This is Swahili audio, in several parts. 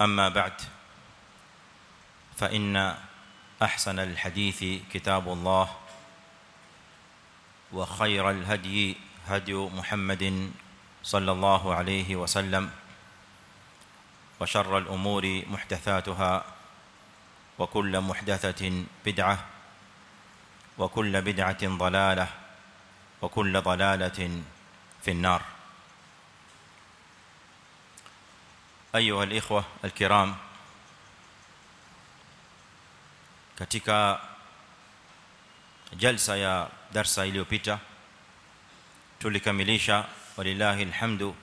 أما بعد فإن أحسن الحديث كتاب الله وخير الهدي هدي محمد صلى الله عليه وسلم وشر الأمور محدثاتها وكل محدثة بدعة وكل بدعة ضلالة وكل ضلالة في النار. ايها الاخوه الكرام katika jalsa ya darsa iliyopita tulikamilisha walillahi alhamdu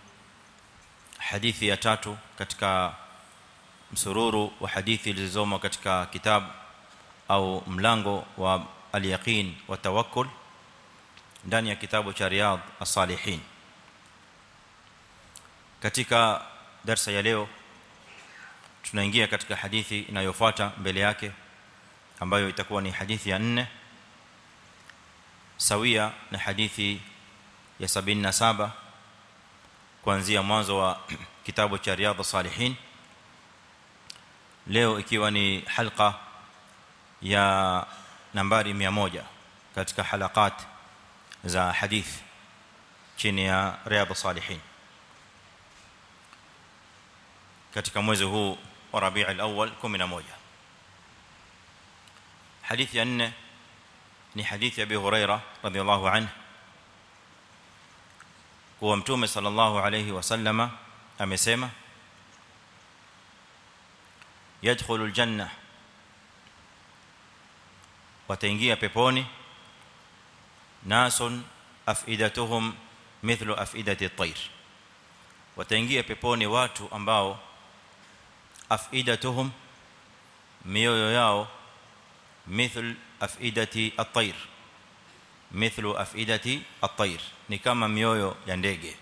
hadithi ya tatu katika msururu wa hadithi zilizomo katika kitabu au mlango wa al-yaqin wa tawakkul ndani ya kitabu cha riyad as-salihin katika darasa ya leo tunaingia katika hadithi inayofuata mbele yake ambayo itakuwa ni hadithi ya 4 sawia na hadithi ya 77 kuanzia mwanzo wa kitabu cha riadha as-salihin leo ikiwa ni halqa ya nambari 100 katika halakat za hadithi chini ya riadha as-salihin katika mwezi huu wa Rabi' al-awwal 11 hadithi ya 4 ni hadithi ya Abi Huraira radhiyallahu anhu kuwa mtume sallallahu alayhi wasallama amesema yadkhulu aljanna wataingia peponi nasun afidatuhum mithlu afidati at-tayr wataingia peponi watu ambao afidatuhum mioyo yao mithl afidati at-tayr mithlu afidati at-tayr ni kama mioyo ya ndege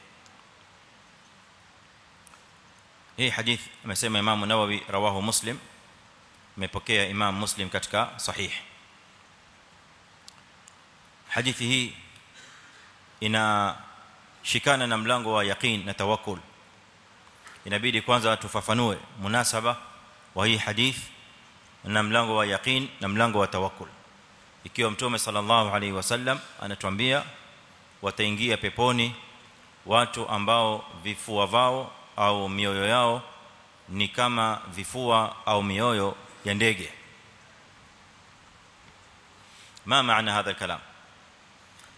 hii hadith amesema Imam Nawawi rawahu Muslim imepokea Imam Muslim katika sahih hadithi hii ina shikana na mlango wa yaqeen na tawakkul inabidi kwanza tufafanue munasaba wa hii hadith na mlango wa yaqeen na mlango wa tawakkul. Ikiwa mtume sallallahu alaihi wasallam anatuambia wataingia peponi watu ambao vifua vao au mioyo yao ni kama vifua au mioyo ya ndege. Ma maana hadha kalam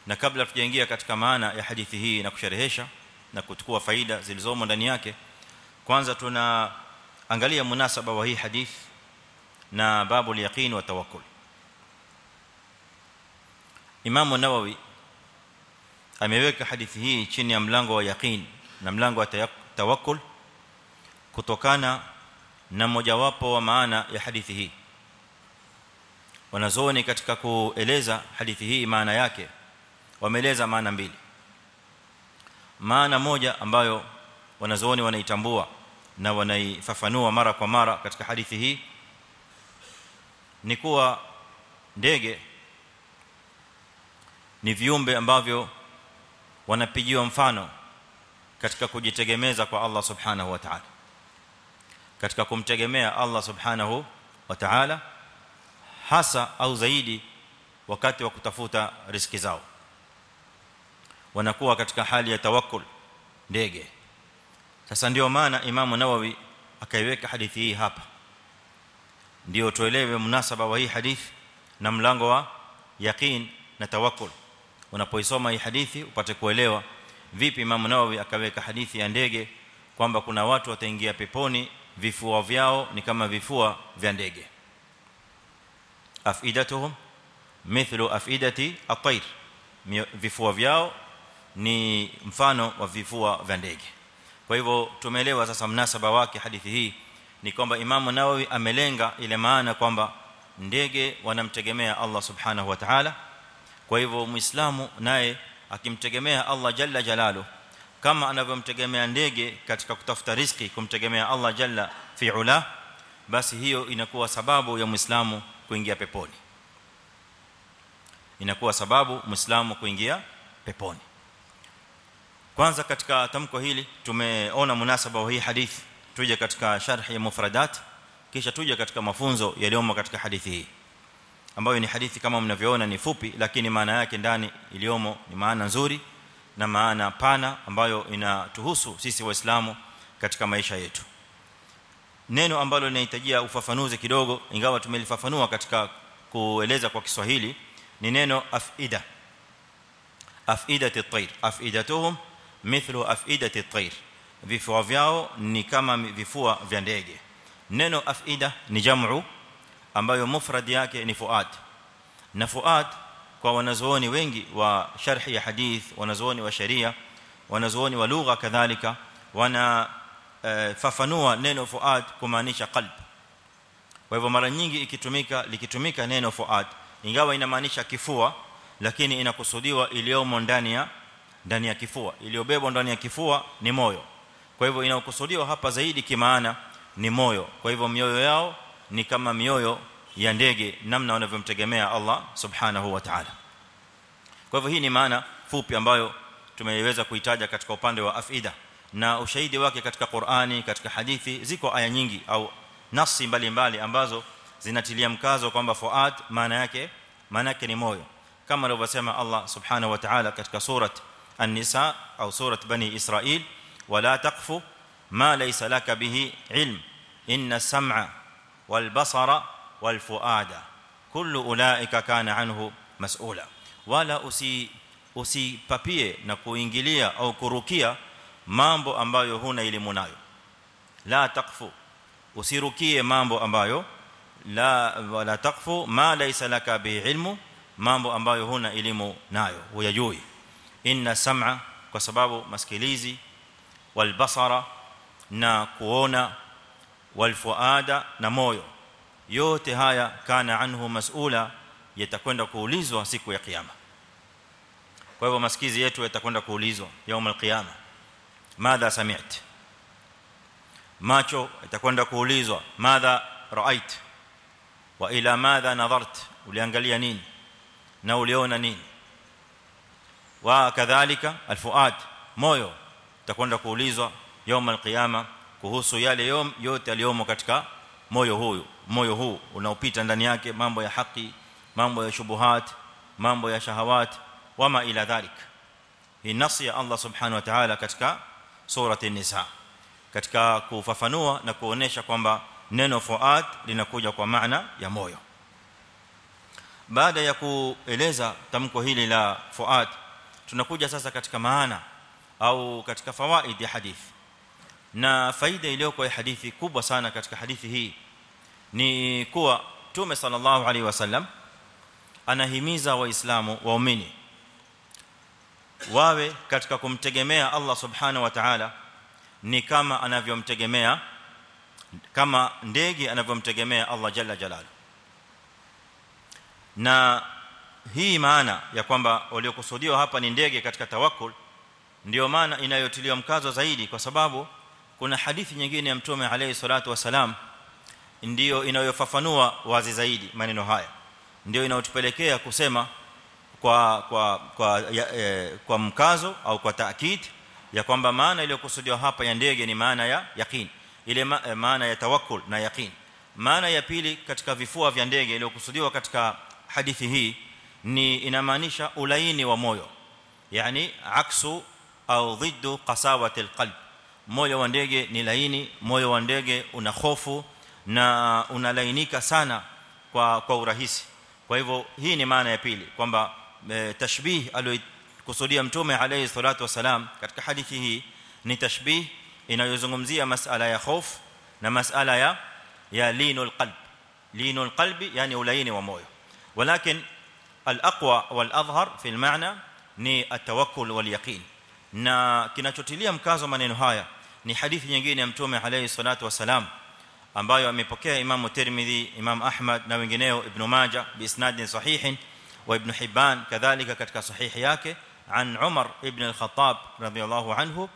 na kabla tujaingia katika maana ya hadithi hii na kusherehesha na kuchukua faida zilizomo ndani yake kwanza tuna angalia munasaba wa hii hadith na babu al-yaqin wa tawakkul. Imam an-Nawawi ameweka hadithi hii chini ya mlango wa yaqin na mlango wa tawakkul kutokana na mojawapo wa maana ya hadithi hii. Wanazooni katika kueleza hadithi hii maana yake wameeleza maana mbili. Maana moja ambayo wanazooni wanaitambua na wanaifafanua mara kwa mara katika hadithi hii ni kuwa ndege ni viumbe ambavyo wanapigiwa mfano katika kujitegemeza kwa Allah subhanahu wa ta'ala. Katika kumtegemea Allah subhanahu wa ta'ala hasa au zaidi wakati wa kutafuta riziki zao. Wanakuwa katika hali ya tawakkul ndege sasa ndio maana imamu Nawawi akaiweka hadithi hii hapa. Ndio tuelewe mnasaba wa hii hadithi na mlango wa yaqeen na tawakkul. Unapoisoma hii hadithi upate kuelewa vipi imamu Nawawi akaweka hadithi ya ndege kwamba kuna watu wataingia peponi vifua vyao ni kama vifua vya ndege. Afidatuhum mithlu afidati at-tayr. Vifua vyao ni mfano wa vifua vya ndege kwa hivyo tumeelewa sasa mnasaba wake hadithi hii ni kwamba Imam Nawawi amelenga ile maana kwamba ndege wanamtegemea Allah subhanahu wa ta'ala. Kwa hivyo muislamu naye akimtegemea Allah jalla jalalu kama anavyomtegemea ndege katika kutafuta riziki kumtegemea Allah jalla fi'ula basi hiyo inakuwa sababu ya muislamu kuingia peponi. Inakuwa sababu muislamu kuingia peponi kwanza katika tamko hili tumeona munasaba wa hii hadithi. Tuje katika sharh ya mufradat kisha tuje katika mafunzo yaliyomo katika hadithi hii ambayo ni hadithi kama mnavyoona ni fupi lakini maana yake ndani iliyomo ni maana nzuri na maana pana ambayo inatuhusu sisi waislamu katika maisha yetu. Neno ambalo linahitajia ufafanuzi kidogo ingawa tumelifafanua katika kueleza kwa Kiswahili ni neno afida. Afidatit at-tayr afidatuhum mithlu afidati at-tayr vifua vyao ni kama vifua vya ndege. Neno afida ni jamu ambayo mufrad yake ni fuad. Na fuad kwa wanazuoni wengi wa sharhi ya hadith wanazuoni wa sharia wanazuoni wa lugha kadhalika wana fafanua neno fuad kumaanisha qalb. Kwa hivyo mara nyingi ikitumika likitumika neno fuad ingawa inamaanisha kifua lakini inakusudiwa iliyomo ndani ya ndani ya kifua. Iliyobebwa ndani ya kifua ni moyo. Kwa hivyo inaokusudiwa hapa zaidi kimaana ni moyo. Kwa hivyo mioyo yao ni kama mioyo ya ndege namna wanavyomtegemea Allah subhanahu wa ta'ala. Kwa hivyo hii ni maana fupi ambayo tumeiweza kuitaja katika upande wa afida. Na ushahidi wake katika Qur'ani katika hadithi ziko aya nyingi au nasi mbalimbali ambazo zinatilia mkazo kwamba fuad maana yake maana yake ni moyo. Kama alivyosema Allah subhanahu wa ta'ala katika surat النساء أو سوره بني اسرائيل ولا تقف ما ليس لك به علم ان السمع والبصر والفؤاد كل اولئك كان عنه مسؤولا wala usi usipapie na kuingilia au kurukia mambo ambayo huna elimu nayo la taqfu usirukie mambo ambayo la wala taqfu ma laysa laka bi ilmu mambo ambayo huna elimu nayo huyajui inna sam'a kwa sababu masikilizi wal basara na kuona wal fuada na moyo yote haya kana anhu mas'ula yatakwenda kuulizwa siku ya kiyama kwa hivyo masikizi yetu yatakwenda kuulizwa يوم القيامه madha sami'ت macho itakwenda kuulizwa madha ra'ait wa ila madha nadhart uliangalia nini na uliona nini wa kadhalika alfuad moyo itakwenda kuulizwa يوم القيامه kuhusu yale yom yote aliyomo katika moyo huyu moyo huu unaopita ndani yake mambo ya haki mambo ya shubuhat mambo ya shahawat wama ila dhalik hii nasi ya Allah subhanahu wa ta'ala katika surati an-nisa katika kufafanua na kuonesha kwamba neno fuad linakuja kwa maana ya moyo baada ya kueleza tamko hili la fuad tunakuja sasa katika maana au katika fawaid ya hadithi na faida iliyoko ya hadithi kubwa sana katika hadithi hii ni kuwa tume sallallahu alaihi wasallam anahimiza waislamu waumini wawe katika kumtegemea Allah subhanahu wa ta'ala ni kama anavyomtegemea kama ndege anavyomtegemea Allah jalla jalalu na hii maana ya kwamba waliokusudiwa hapa ni ndege katika tawakkul ndio maana inayotiliwa mkazo zaidi kwa sababu kuna hadithi nyingine ya mtume alayhi salatu wasalam ndio inayofafanua wazi zaidi maneno haya. Ndio inayotupelekea kusema kwa kwa kwa ya, e, kwa mkazo au kwa taakid ya kwamba maana iliyokusudiwa hapa ya ndege ni maana ya yaqeen ile ma, e, maana ya tawakkul na yaqeen maana ya pili katika vifua vya ndege iliyokusudiwa katika hadithi hii ni inamaanisha ulaini wa moyo yani aksu au dhiddu qasawati alqalb moyo wa ndege ni laini moyo wa ndege una hofu na unalainika sana kwa kwa urahisi kwa hivyo hii ni maana ya pili kwamba e, tashbih aliyokusudia mtume alayhi salatu wasalam katika hadithi hii ni tashbih inayozungumzia masala ya hofu na masala ya ya linul qalb linul qalbi yani ulaini wa moyo walakin al-aqwa wal-adhhar fi al-ma'na ni at-tawakkul wal-yaqin na kinachotilia mkazo maneno haya ni hadithi nyingine ya mtume alayhi salatu wasalam ambayo amepokea Imam Tirmidhi Imam Ahmad na wengineo Ibn Majah biisnadin sahihin wa Ibn Hibban kadhalika katika sahihi yake ابن الخطاب رضي الله عنه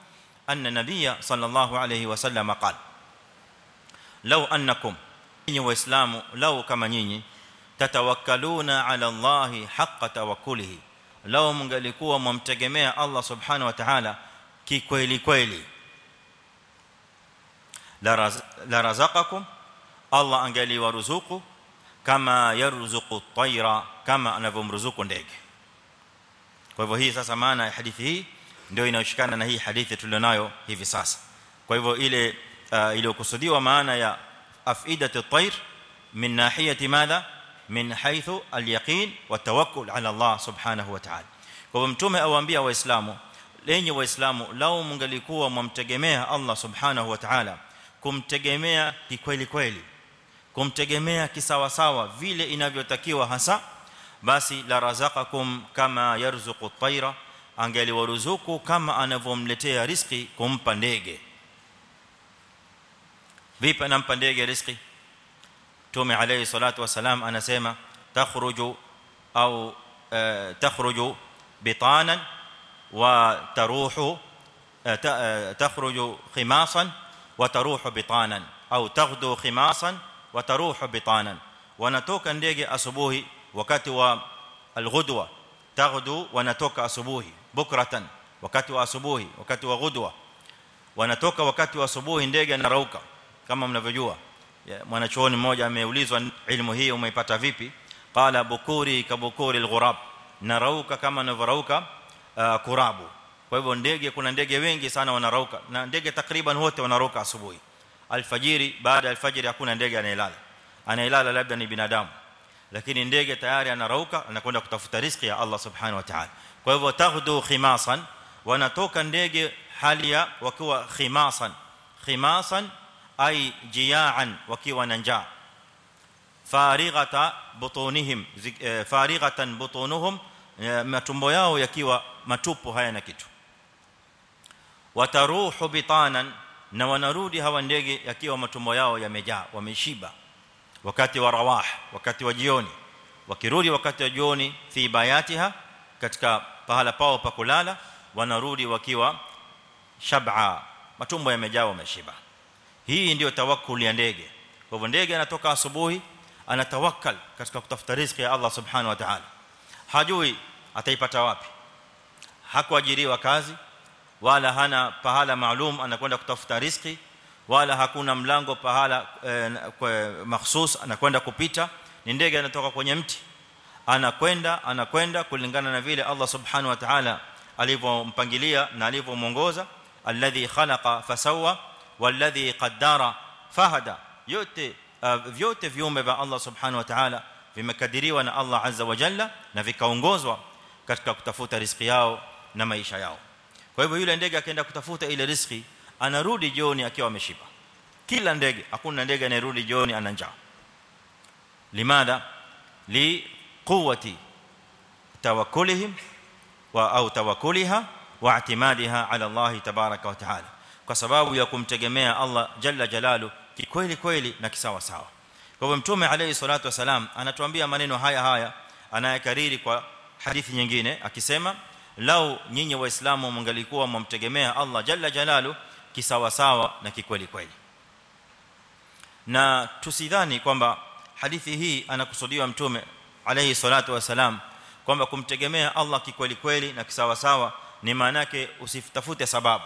ان النبي صلى الله عليه وسلم قال لو انكم nyinyi waislamu lau kama nyinyi tatawakkaluna ala allahi haqqa tawakkulihi lau mngalikuwa mumtegemea Allah subhanahu wa ta'ala kikweli kweli la razaqakum Allah angaliwaruzuku kama yarzuqu at-tayra kama anavyomruzuku ndege kwa hivyo hii sasa maana ya hadithi hii ndio inayoshikana na hii hadithi tulionayo hivi sasa kwa hivyo ile uh, iliyokusudiwa maana ya afidat at-tayr min nahiyati madha ala Allah subhanahu wa ta'ala kwa hivyo mtume awaambia waislamu lenye waislamu lao mngalikuwa mwamtegemea Allah subhanahu wa ta'ala kumtegemea kikweli kweli kumtegemea kisawa sawa vile inavyotakiwa hasa basi la razaqakum kama yarzuqu at-tayra angeliwaruzuku kama anavomletea riziki kumpa ndege vipi anampa ndege riziki tume alayhi salatu wasalam anasema takhruju au takhruju bitanan wa taruhu takhruju khimasan wa taruhu bitanan au taghdu khimasan wa taruhu bitanan wanatoka ndege asubuhi wakati wa alghudwa taghdu wanatoka asubuhi bukratan wakati wa asubuhi wakati wa ghudwa wanatoka wakati wa asubuhi ndege anarauka kama mnavyojua mwanachuoni mmoja ameulizwa elimu hii umeipata vipi qala bukuri kabukuri alghurab narauka kama anavyorauka kurabu kwa hivyo ndege kuna ndege wengi sana wanarauka na ndege takriban wote wanarauka asubuhi alfajiri baada ya alfajiri hakuna ndege anayelala anayelala labda ni binadamu lakini ndege tayari anarauka anakwenda kutafuta riziki ya Allah subhanahu wa ta'ala kwa hivyo taghdu khimasan wanatoka ndege hali ya wakiwa khimasan khimasan ay jiyaan wakiwa na njaa farighata butunihim farighatan matumbo yao yakiwa matupu hayana kitu wataruhu bitanan na wanarudi hawa ndege yakiwa matumbo yao yamejaa wameshiba wakati wa rawah wakati wa jioni wakirudi wakati wa jioni fi bayatiha katika pahala pao pa kulala wanarudi wakiwa shab'a matumbo yamejaa wameshiba hii ndio tawakkul ya ndege. Kwa hivyo ndege anatoka asubuhi anatawakkal katika kutafuta riziki ya Allah subhanahu wa ta'ala. Hajui ataipata wapi. Hakuajiriwa kazi wala hana pahala maalum anakwenda kutafuta riziki wala hakuna mlango pahala eh, mahsus anakwenda kupita. Ni ndege anatoka kwenye mti. Anakwenda anakwenda kulingana na vile Allah subhanahu wa ta'ala alivyompangilia na alivyomuongoza alladhi khalaqa fasawa walladhi qaddara fahada yote uh, vyote viumbe vya Allah subhanahu wa ta'ala vimekadiriwa na Allah azza wa jalla na vikaongozwa katika kutafuta riziki yao na maisha yao kwa hivyo yule ndege akaenda kutafuta ile riziki anarudi jioni akiwa ameshiba kila ndege hakuna ndege anayerudi jioni ana njaa limadha li quwwati tawakkulihim wa au tawakkuliha wa i'timadiha ala Allah wa taala kwa sababu ya kumtegemea Allah jalla jalalu kikweli kweli na kisawa sawa. Kwa hivyo mtume alayhi salatu wasalam anatuambia maneno haya haya anayakariri kwa hadithi nyingine akisema lau nyinyi waislamu mngalikuwa mumtegemea Allah jalla jalalu kisawa sawa na kikweli kweli. Na tusidhani kwamba hadithi hii anakusudiwa mtume alayhi salatu wasalam kwamba kumtegemea Allah kikweli kweli na kisawa sawa ni maana yake usitafute sababu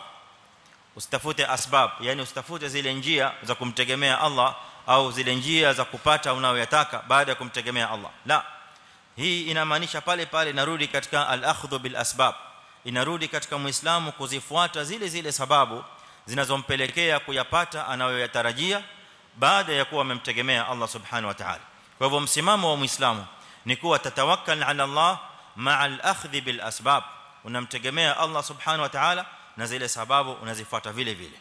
usitafute asbab yani usitafute zile njia za kumtegemea Allah au zile njia za kupata unayoyataka baada ya kumtegemea Allah la hii inamaanisha pale pale narudi katika al-akhdhu bil asbab inarudi katika muislamu kuzifuata zile zile sababu zinazompelekea kuyapata anayoyatarajia baada ya kuwa amemtegemea Allah subhanahu wa ta'ala kwa hivyo msimamo wa muislamu ni kuwa tatawakkal ala Allah ma'a al-akhdh bil asbab unamtegemea Allah subhanahu wa ta'ala na zile sababu unazifuata vile vile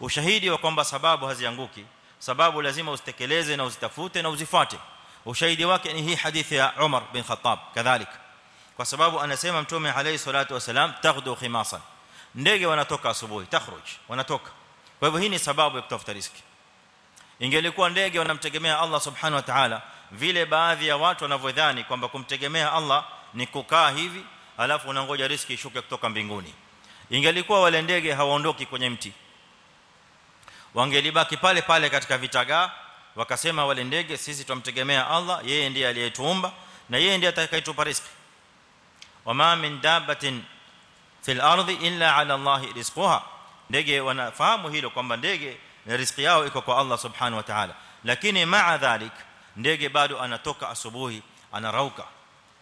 ushahidi wa kwamba sababu hazianguki sababu lazima usitekeleze na uzitafute na uzifuate ushahidi wake ni hii hadithi ya Umar bin Khattab kadhalik kwa sababu anasema mtume alayhi salatu wasalam taghdu khimasan ndege wanatoka asubuhi takhruj wanatoka kwa hivyo hii ni sababu ya kutafuta riziki ingelikuwa ndege wanamtegemea Allah subhanahu wa ta'ala vile baadhi ya watu wanavyodhani kwamba kumtegemea Allah ni kukaa hivi alafu unangoja riziki ishuke kutoka mbinguni ingelikuwa wale ndege hawaondoki kwenye mti. Wangelibaki pale pale katika vitaga wakasema wale ndege sisi tumtegemea Allah yeye ndiye aliyetuumba na yeye ndiye atakayetupa riziki. Wama min dabatin fil ardi illa ala Allah rizquha. Ndege wanafahamu hilo kwamba ndege na riziki yao iko kwa Allah subhanahu wa ta'ala. Lakini maa dhalik ndege bado anatoka asubuhi anarauka.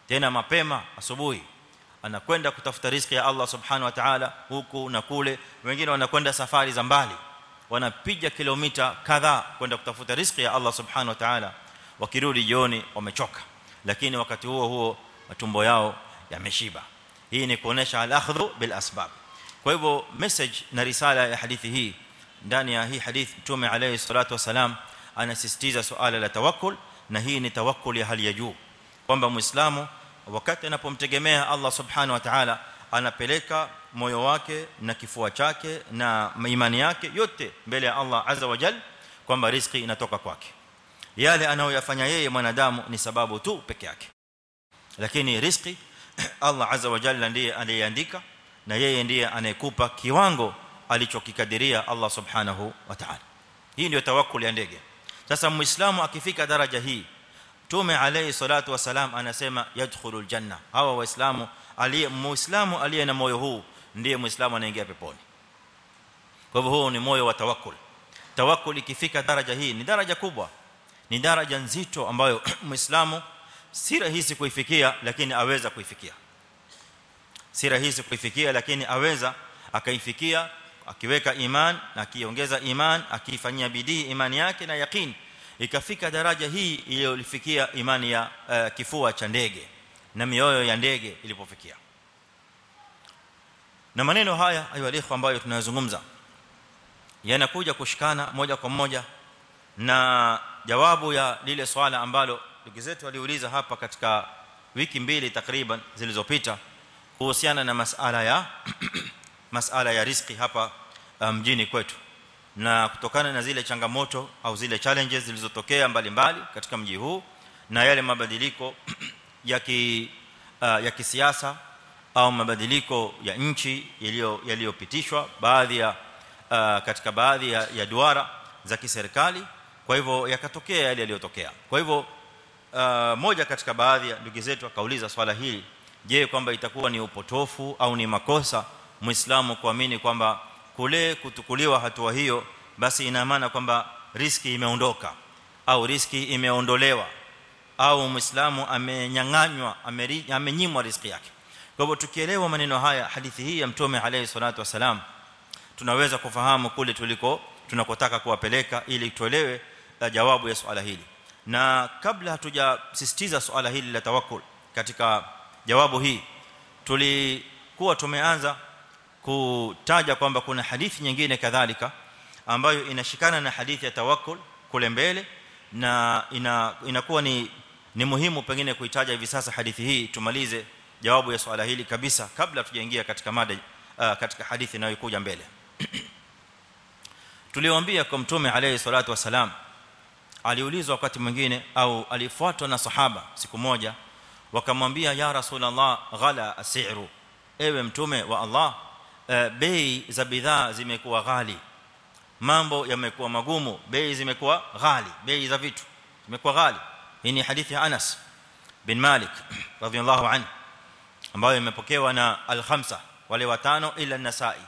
Tena mapema asubuhi anakwenda kutafuta riziki ya Allah subhanahu wa ta'ala huku na kule wengine wanakwenda safari za mbali wanapiga kilomita kadhaa kwenda kutafuta riziki ya Allah subhanahu wa ta'ala wakirudi jioni wamechoka lakini wakati huo huo matumbo yao yameshiba hii ni kuonesha al-akhdhu bil asbab kwa hivyo message na risala ya hadithi hii ndani ya hii hadithi mtume alayhi salatu wasalam anasisitiza suala la tawakkul na hii ni tawakkul ya hali ya juu kwamba muislamu wakati anapomtegemea Allah subhanahu wa ta'ala anapeleka moyo wake na kifua chake na imani yake yote mbele ya Allah azza wa jalla kwamba riziki inatoka kwake yale anayoyafanya yeye mwanadamu ni sababu tu peke yake lakini riziki Allah azza wa jalla ndiye aliyeandika na yeye ndiye anayekupa kiwango alichokikadiria Allah subhanahu wa ta'ala hii ndio tawakkul ya ndege sasa muislamu akifika daraja hii tume alayhi salatu wasalam anasema yadkhulul janna. Hawa waislamu aliye muislamu aliye na moyo huu ndiye muislamu anaingia peponi. Kwa hivyo huo ni moyo wa tawakkul. Tawakkul ikifika daraja hii ni daraja kubwa. Ni daraja nzito ambayo muislamu si rahisi kuifikia lakini aweza kuifikia. Si rahisi kuifikia lakini aweza akaifikia akiweka iman na akiongeza iman akifanyia bidii imani yake na yaqeen ikafika daraja hii iliyofikia imani ya uh, kifua cha ndege na mioyo ya ndege ilipofikia. Na maneno haya ayu alikho ambayo tunayozungumza yanakuja kushikana moja kwa moja na jawabu ya lile swala ambalo ndugu zetu waliuliza hapa katika wiki mbili takriban zilizopita kuhusiana na masala ya masala ya riziki hapa mjini um, kwetu na kutokana na zile changamoto au zile challenges zilizotokea mbalimbali katika mji huu na yale mabadiliko ya ki uh, ya kisiasa au mabadiliko ya nchi yaliyo yaliyopitishwa baadhi ya uh, katika baadhi ya, ya duara za kiserikali. Kwa hivyo yakatokea yale yaliyotokea. Kwa hivyo uh, moja katika baadhi ya ndugu zetu akauliza swala hili je kwamba itakuwa ni upotofu au ni makosa muislamu kuamini kwamba kule kutukuliwa hatua hiyo basi ina maana kwamba riski imeondoka au riski imeondolewa au muislamu amenyang'anywa amenyimwa riski yake. Kwa hivyo tukielewa maneno haya hadithi hii ya mtume alayhi salatu wasalam tunaweza kufahamu kule tuliko tunakotaka kuwapeleka ili tuelewe jawabu ya swala hili. Na kabla hatujasisitiza swala hili la tawakkul katika jawabu hii tulikuwa tumeanza kutaja kwamba kuna hadithi nyingine kadhalika ambayo inashikana na hadithi ya tawakkul kule mbele na ina inakuwa ni ni muhimu pengine kuitaja hivi sasa hadithi hii. Tumalize jawabu ya swala hili kabisa kabla tujaingia katika mada uh, katika hadithi inayokuja mbele. Tuliwaambia kwa mtume alayhi salatu wasalam aliulizwa wakati mwingine au alifuatwa na sahaba siku moja wakamwambia ya rasulullah ghala asiru ewe mtume wa Allah bei za bidhaa zimekuwa ghali mambo yamekuwa magumu bei zimekuwa ghali bei za vitu zimekuwa ghali hii ni hadithi ya Anas bin Malik radhiyallahu anhu ambayo imepokewa na al-khamsa wale watano ila an-Nasa'i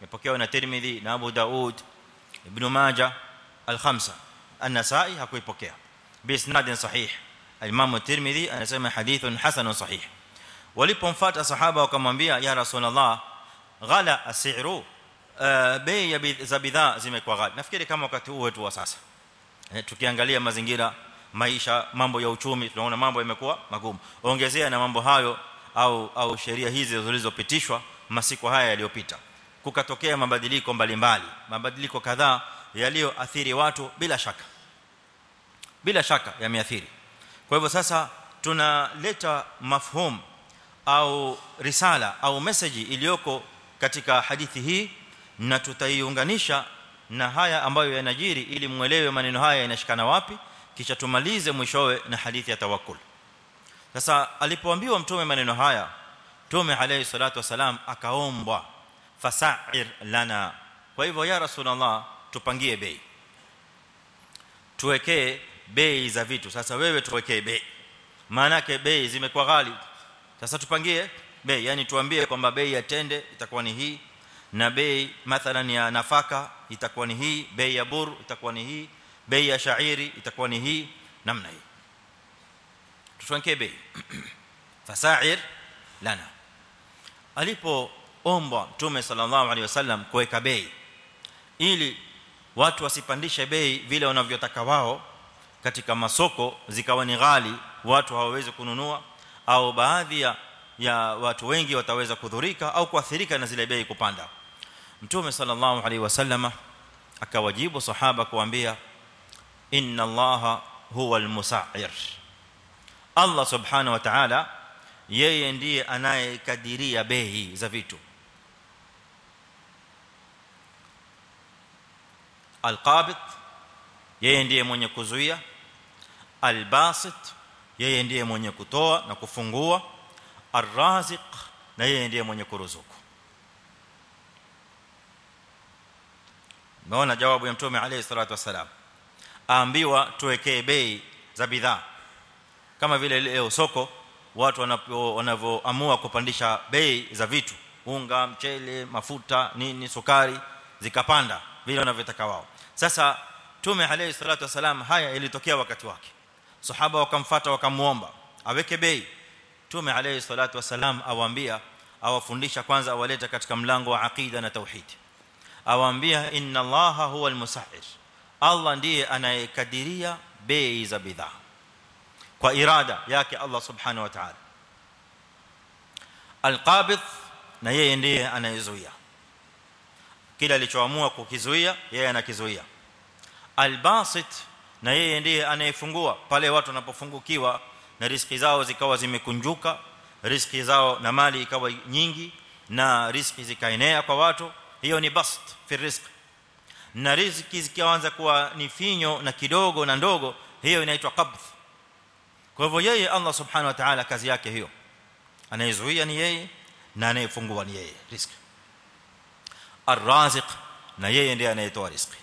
imepokewa na Tirmidhi na Abu Daud Ibn Majah al-khamsa an-Nasa'i hakuipokea bi isnadin sahih al-Imam at-Tirmidhi anasema hadithun hasanun sahih walipomfuata sahaba wakamwambia ya rasulullah ghala asiru. Bei za bidhaa zimekuwa ghali. Nafikiri kama wakati huu wetu wa sasa. Tukiangalia mazingira maisha mambo ya uchumi tunaona mambo yamekuwa magumu. Ongezea na mambo hayo au au sheria hizi zilizopitishwa masiku haya yaliyopita. Kukatokea mabadiliko mbalimbali mabadiliko kadhaa yaliyoathiri watu bila shaka. Bila shaka yameathiri. Kwa hivyo sasa tunaleta mafhumu au risala au message iliyoko katika hadithi hii na tutaiunganisha na haya ambayo yanajiri ili muelewe maneno haya yanashikana wapi kisha tumalize mwishowe na hadithi ya tawakkul. Sasa alipoambiwa mtume maneno haya mtume alayhi salatu wasalam akaombwa fasa'ir lana. Kwa hivyo ya rasulullah tupangie bei. Tuwekee bei za vitu. Sasa wewe tuwekee bei. Maana yake bei zimekuwa ghali. Sasa tupangie bei yani tuambie kwamba bei ya tende itakuwa ni hii na bei mathalan ya nafaka itakuwa ni hii bei ya bur itakuwa ni hii bei ya shairi itakuwa ni hii namna hii. Tutuankie bei. Fasair lana. Alipoombwa mtume sallallahu alaihi wasallam kuweka bei ili watu wasipandishe bei vile wanavyotaka wao katika masoko zikawa ni ghali watu hawawezi kununua au baadhi ya ya watu wengi wataweza kudhurika au kuathirika na zile bei kupanda mtume sallallahu alaihi wasallama akawajibu sahaba kuambia inna allaha huwa almusa'ir allah subhanahu wa ta'ala yeye ndiye anayekadiria bei za vitu alqabid yeye ndiye mwenye kuzuia albasit yeye ndiye mwenye kutoa na kufungua arraziq na yeye ndiye mwenye kuruzuku. Naona jawabu ya mtume alayhi salatu wasalam aambiwa tuwekee bei za bidhaa. Kama vile leo soko watu wanavyoamua kupandisha bei za vitu. Unga mchele mafuta nini sukari zikapanda vile wanavyotaka wao. Sasa tume alayhi salatu wasalam haya ilitokea wakati wake. Sahaba wakamfuata wakamuomba aweke bei tume alayhi salatu wasalam awaambia awafundisha kwanza awaleta katika mlango wa aqida na tauhid awaambia inna allaha huwa almusahhir allah ndiye anayekadiria bei za bidhaa kwa irada yake allah subhanahu wa ta'ala alqabid na yeye ndiye anayezuia kila alichoamua kukizuia yeye anakizuia albasit na yeye ndiye anayefungua pale watu wanapofungukiwa na riziki zao zikawa zimekunjuka riziki zao na mali ikawa nyingi na riziki zikaenea kwa watu hiyo ni bast fi rizq na riziki zikianza kuwa ni finyo na kidogo na ndogo hiyo inaitwa qabd kwa hivyo yeye Allah subhanahu wa ta'ala kazi yake hiyo anayezuia ni yeye na anayefungua ni yeye riziki arraziq na yeye ndiye anayetoa riziki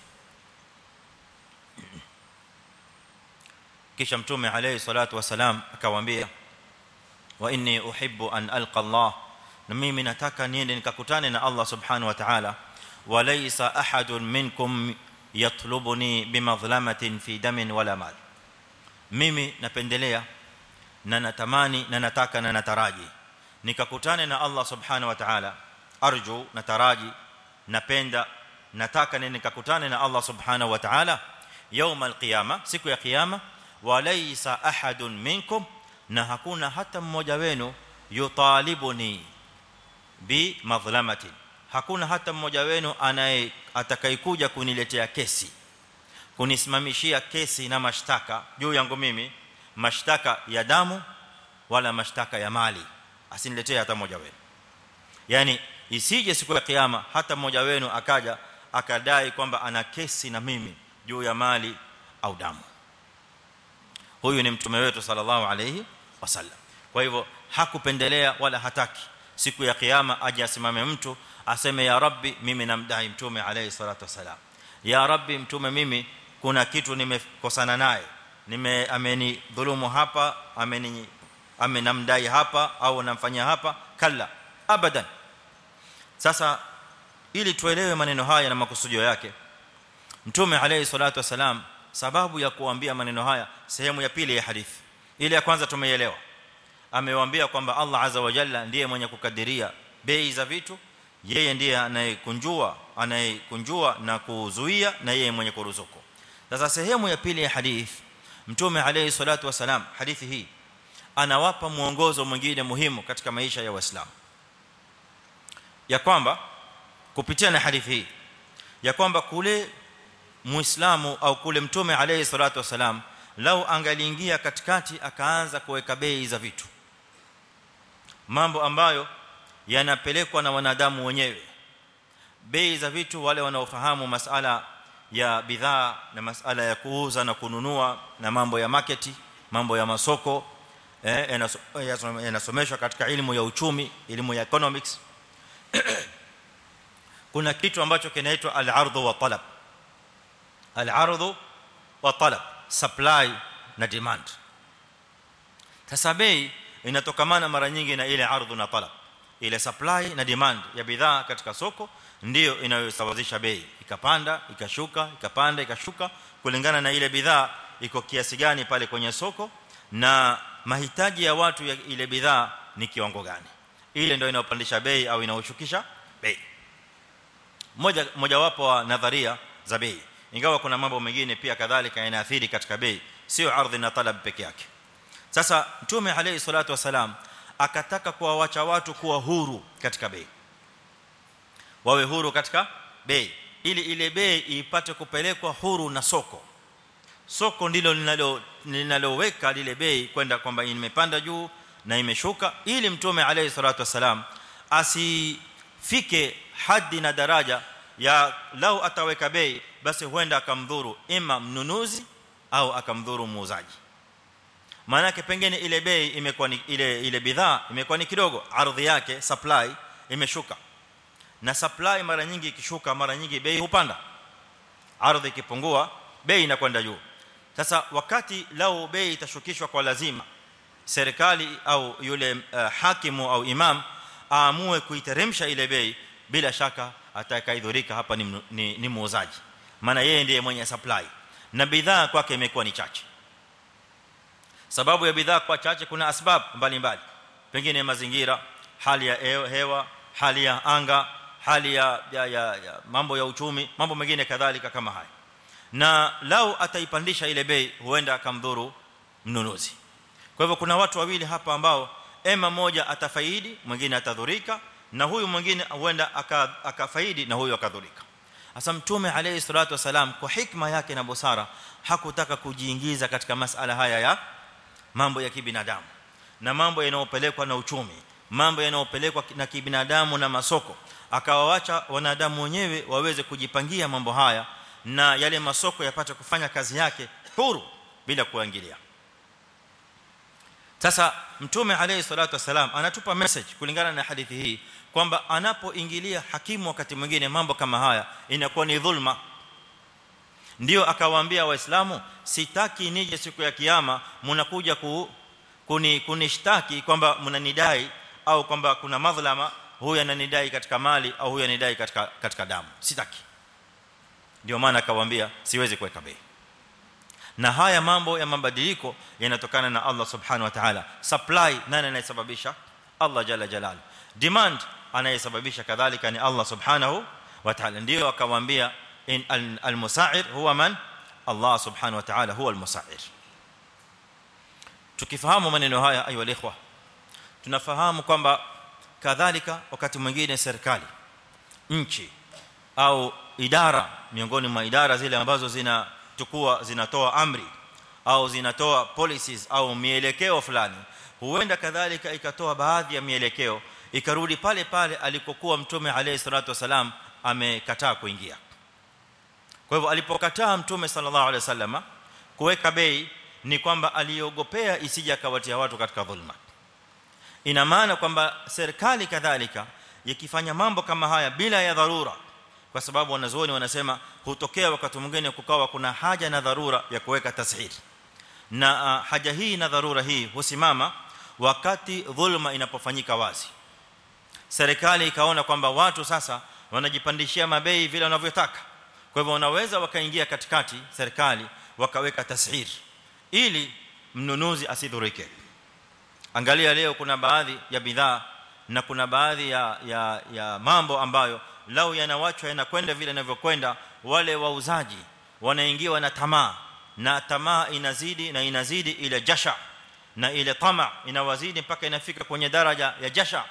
kisha mtume alayhi salatu wasalam akawaambia wa inni uhibbu an alqa Allah na mimi nataka niende nikakutane na Allah subhanahu wa ta'ala walaysa ahadun minkum yatlubuni bimadhlamatin fi damin wala mal mimi napendelea na natamani na nataka na nataraji nikakutane na Allah subhanahu wa ta'ala arju nataraji napenda nataka nikakutane na Allah subhanahu wa ta'ala يوم القيامه siku ya kiyama walaysa ahadun minkum na hakuna hata mmoja wenu yutalibuni bi madhlamatin. Hakuna hata mmoja wenu anaye atakayekuja kuniletea kesi kunisimamishia kesi na mashtaka juu yangu mimi mashtaka ya damu wala mashtaka ya mali. Asiniletee hata mmoja wenu. Yani isije siku ya kiyama hata mmoja wenu akaja akadai kwamba ana kesi na mimi juu ya mali au damu huyu ni mtume wetu sallallahu alayhi wasallam. Kwa hivyo hakupendelea wala hataki siku ya kiyama aje asimame mtu aseme ya rabbi mimi namdai mtume alayhi salatu wasalam. Ya rabbi mtume mimi kuna kitu nimekosana naye. Nime ameni dhulumu hapa ameni amenamdai hapa au namfanyia hapa? Kalla abadan. Sasa ili tuelewe maneno haya na makusudio yake mtume alayhi salatu wasalam sababu ya kuambia maneno haya sehemu ya pili ya hadithi. Ile ya kwanza tumeielewa. Amewaambia kwamba Allah azza wa jalla ndiye mwenye kukadiria bei za vitu yeye ndiye anayekunjua anayekunjua na kuzuia na yeye mwenye kuruzuku. Sasa sehemu ya pili ya hadithi mtume alayhi salatu wasalam hadithi hii anawapa mwongozo mwingine muhimu katika maisha ya waislamu. Ya kwamba kupitia na hadithi hii ya kwamba kule muislamu au kule mtume alayhi salatu wasalam lau angaliingia katikati akaanza kuweka bei za vitu. Mambo ambayo yanapelekwa na wanadamu wenyewe. Bei za vitu wale wanaofahamu masala ya bidhaa na masala ya kuuza na kununua na mambo ya market mambo ya masoko eh yanasomeshwa katika elimu ya uchumi elimu ya economics. Kuna kitu ambacho kinaitwa al-ardh wa talab al-ardh wa talab supply na demand. Sasa bei inatokamana mara nyingi na ile ardhu na talab. Ile supply na demand ya bidhaa katika soko ndio inayosawazisha bei. Ikapanda ikashuka ikapanda ikashuka kulingana na ile bidhaa iko kiasi gani pale kwenye soko na mahitaji ya watu ya ile bidhaa ni kiwango gani. Ile ndio inayopandisha bei au inaoshukisha bei. Moja mojawapo wa nadharia za bei ingawa kuna mambo mengine pia kadhalika yanaathiri katika bei sio ardhi na talab peke yake. Sasa mtume alayhi salatu wasalam akataka kuwaacha watu kuwa huru katika bei. Wawe huru katika bei ili ile bei ipate kupelekwa huru na soko. Soko ndilo linalo linaloweka lile bei kwenda kwamba imepanda juu na imeshuka ili mtume alayhi salatu wasalam asifike hadi na daraja ya lau ataweka bei basi huenda akamdhuru ima mnunuzi au akamdhuru muuzaji. Maana yake pengine ile bei imekuwa ni ile ile bidhaa imekuwa ni kidogo ardhi yake supply imeshuka. Na supply mara nyingi ikishuka mara nyingi bei hupanda. Ardhi ikipungua bei inakwenda juu. Sasa wakati lao bei itashukishwa kwa lazima serikali au yule uh, hakimu au imam aamue kuiteremsha ile bei bila shaka atakaidhurika hapa ni, ni, ni muuzaji maana yeye ndiye mwenye supply. Na bidhaa kwake imekuwa ni chache. Sababu ya bidhaa kwa chache kuna asbab mbalimbali. Pengine mazingira hali ya hewa hali ya anga hali ya, ya, ya, ya mambo ya uchumi mambo mengine kadhalika kama haya na lao ataipandisha ile bei huenda akamdhuru mnunuzi. Kwa hivyo kuna watu wawili hapa ambao ema moja atafaidi mwingine atadhurika na huyu mwingine huenda akafaidi na huyu akadhurika hasa mtume alayhi salatu wasalam kwa hikma yake na busara hakutaka kujiingiza katika masala haya ya mambo ya kibinadamu. Na mambo yanayopelekwa na uchumi mambo yanayopelekwa na kibinadamu na masoko. Akawaacha wanadamu wenyewe waweze kujipangia mambo haya na yale masoko yapate kufanya kazi yake huru bila kuangalia sasa mtume alayhi salatu wasalam anatupa message kulingana na hadithi hii kwamba anapoingilia hakimu wakati mwingine mambo kama haya inakuwa ni dhulma. Ndio akawaambia waislamu sitaki nije siku ya kiyama mnakuja ku kuni kunishtaki kwamba mnanidai au kwamba kuna madhlama huyu ananidai katika mali au huyu ananidai katika katika damu. Sitaki. Ndio maana akawaambia siwezi kuweka bei. Na haya mambo ya mabadiliko yanatokana na Allah subhanahu wa ta'ala. Supply nani anayesababisha? Allah jalla jalal demand anayesababisha kadhalika ni Allah subhanahu wa ta'ala ndio akamwambia in al-musa'ir huwa man Allah subhanahu wa ta'ala huwa al-musa'ir tukifahamu maneno haya ayu alikhwa tunafahamu kwamba kadhalika wakati mwingine serikali nchi au idara miongoni mwa idara zile ambazo zinatukua zinatoa amri au zinatoa policies au mielekeo fulani huenda kadhalika ikatoa baadhi ya mielekeo ikarudi pale pale alikokuwa mtume alayhi salatu wasalam amekataa kuingia. Kwa hivyo alipokataa mtume sallallahu alayhi wasallama kuweka bei ni kwamba aliogopea isije akawatia watu katika dhulma. Ina maana kwamba serikali kadhalika yakifanya mambo kama haya bila ya dharura kwa sababu wanazuoni wanasema hutokea wakati mwingine kukawa kuna haja na dharura ya kuweka tashir na uh, haja hii na dharura hii husimama wakati dhulma inapofanyika wazi serikali ikaona kwamba watu sasa wanajipandishia mabei vile wanavyotaka. Kwa hivyo wanaweza wakaingia katikati serikali wakaweka tashir ili mnunuzi asidhurike. Angalia leo kuna baadhi ya bidhaa na kuna baadhi ya ya ya mambo ambayo lao yanawachwa yanakwenda vile yanavyokwenda wale wauzaji wanaingiwa na tamaa na tamaa inazidi na inazidi ile jasha na ile tamaa inawazidi mpaka inafika kwenye daraja ya jasha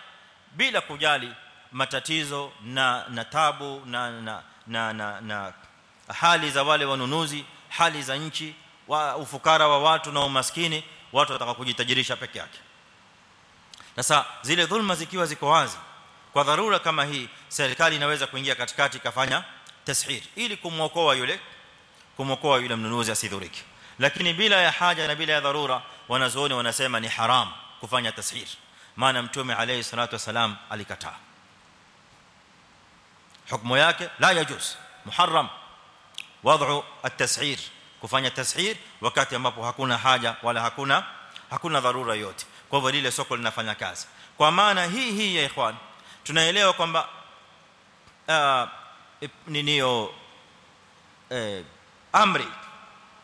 bila kujali matatizo na na tabu na na na, na, na hali za wale wanunuzi hali za nchi wa ufukara wa watu na umaskini watu wataka kujitajirisha peke yake. Sasa zile dhulma zikiwa ziko wazi kwa dharura kama hii serikali inaweza kuingia katikati kafanya tashir ili kumwokoa yule kumwokoa yule mnunuzi asidhuriki lakini bila ya haja na bila ya dharura wanazuoni wanasema ni haram kufanya tashir maana mtume alayhi salatu wasalam alikataa hukumu yake la yajuz muharram wad'u at-tashir kufanya tashir wakati ambapo hakuna haja wala hakuna hakuna dharura yote kwa hivyo lile soko linafanya kazi kwa maana hii hii ya ikhwan tunaelewa kwamba ninio eh amri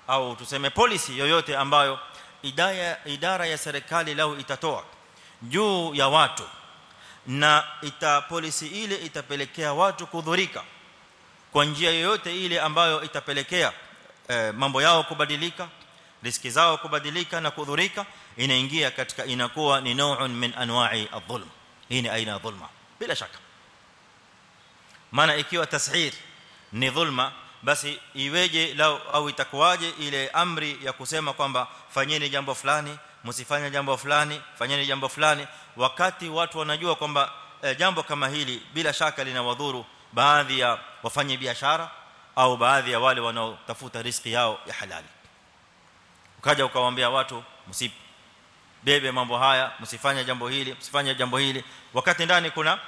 au tuseme policy yoyote ambayo idara idara ya serikali lao itatoa juu ya watu. Na ita policy ile itapelekea watu kudhurika. Kwa njia yoyote ile ambayo itapelekea e, mambo yao kubadilika riski zao kubadilika na kudhurika inaingia katika inakuwa ni nau'un min anwa'i adh-dhulm. Hii ni aina ya dhulma bila shaka. Maana ikiwa tashir ni dhulma basi iweje au itakuwaje ile amri ya kusema kwamba fanyeni jambo fulani msifanye jambo fulani fanyeni jambo fulani. Wakati watu wanajua kwamba e, jambo kama hili bila shaka linawadhuru baadhi ya wafanye biashara au baadhi ya wale wanaotafuta riziki yao ya halali. Ukaja ukawaambia watu msibebe mambo haya msifanye jambo hili msifanye jambo hili. Wakati ndani kuna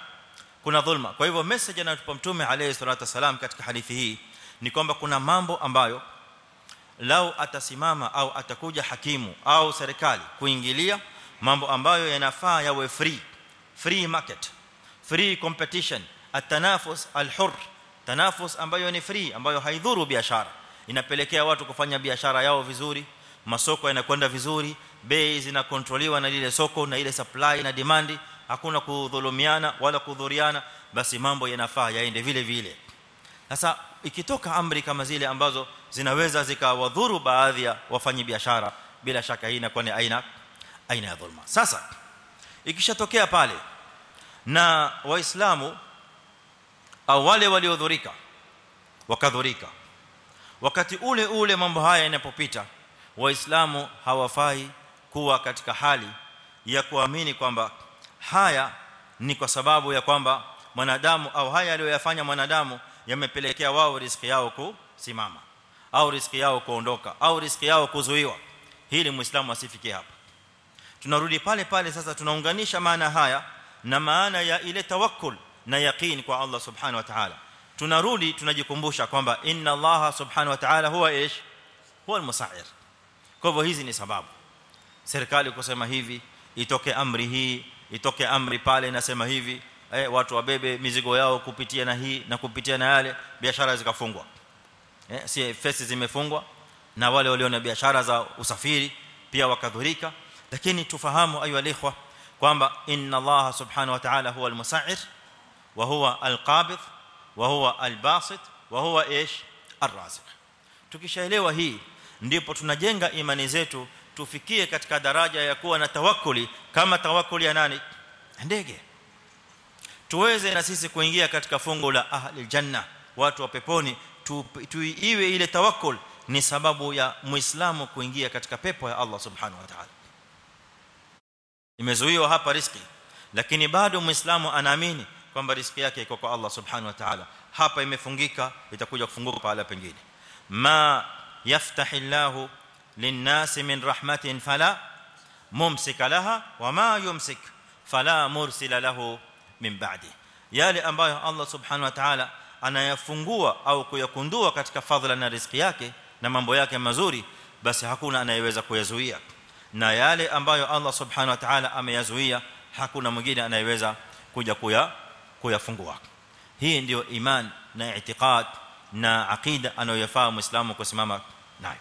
kuna dhulma. Kwa hivyo message anatupa mtume alayhi salatu wasalam katika hadithi hii ni kwamba kuna mambo ambayo lao atasimama au atakuja hakimu au serikali kuingilia mambo ambayo yanafaa yawe free. Free market. Free competition. Atanafus alhur. Tanafus ambayo ni free ambayo haidhuru biashara. Inapelekea watu kufanya biashara yao vizuri masoko yanakwenda vizuri bei zinakontroliwa na lile soko na ile supply na demand. Hakuna kudhulumiana wala kudhuriana basi mambo yanafaa yaende vile vile sasa ikitoka amri kama zile ambazo zinaweza zikawadhuru baadhi ya wafanyabiashara bila shaka hii inakuwa ni aina aina ya dhulma. Sasa ikishatokea pale na waislamu au wale waliodhurika wakadhurika wakati ule ule mambo haya yanapopita waislamu hawafai kuwa katika hali ya kuamini kwamba haya ni kwa sababu ya kwamba mwanadamu au haya aliyoyafanya mwanadamu yamepelekea wao riziki yao kusimama au riziki yao kuondoka au riziki yao kuzuiwa hili muislamu asifikie hapa tunarudi pale pale sasa tunaunganisha maana haya na maana ya ile tawakkul na yaqeen kwa Allah subhanahu wa ta'ala tunarudi tunajikumbusha kwamba inna Allah subhanahu wa ta'ala huwa ish huwa al-musa'ir kwa hivyo hizi ni sababu serikali kusema hivi itoke amri hii itoke amri pale inasema hivi eh watu wabebe mizigo yao kupitia na hii na kupitia na yale biashara zikafungwa. Eh si fesi zimefungwa na wale walio na biashara za usafiri pia wakadhurika. Lakini tufahamu ayu alikhwa kwamba inna Allah subhanahu wa ta'ala huwa al-musa'ir wa huwa alqabid wa huwa albasit wa huwa ish ar-raziq. Tukishaelewa hii ndipo tunajenga imani zetu tufikie katika daraja ya kuwa na tawakkuli. Kama tawakkuli ya nani? Ndege tuweze na sisi kuingia katika fungu la ahli janna watu wa peponi tuiwe ile tawakkul ni sababu ya muislamu kuingia katika pepo ya Allah subhanahu wa ta'ala imezuiwa hapa riziki lakini bado muislamu anaamini kwamba riziki yake iko kwa Allah subhanahu wa ta'ala hapa imefungika itakuja kufunguka pale pengine ma yaftahillahu linnasi min rahmatin fala mumsika laha wama yumsik fala mursila lahu min ba'di yale ambayo Allah subhanahu wa ta'ala anayafungua au kuyakundua katika fadhila na riziki yake na mambo yake mazuri basi hakuna anayeweza kuyazuia na yale ambayo Allah subhanahu wa ta'ala ameyazuia hakuna mwingine anayeweza kuja kuya kuyafungua hii ndio iman na i'tiqad na aqida anayofaa muislamu kusimama nayo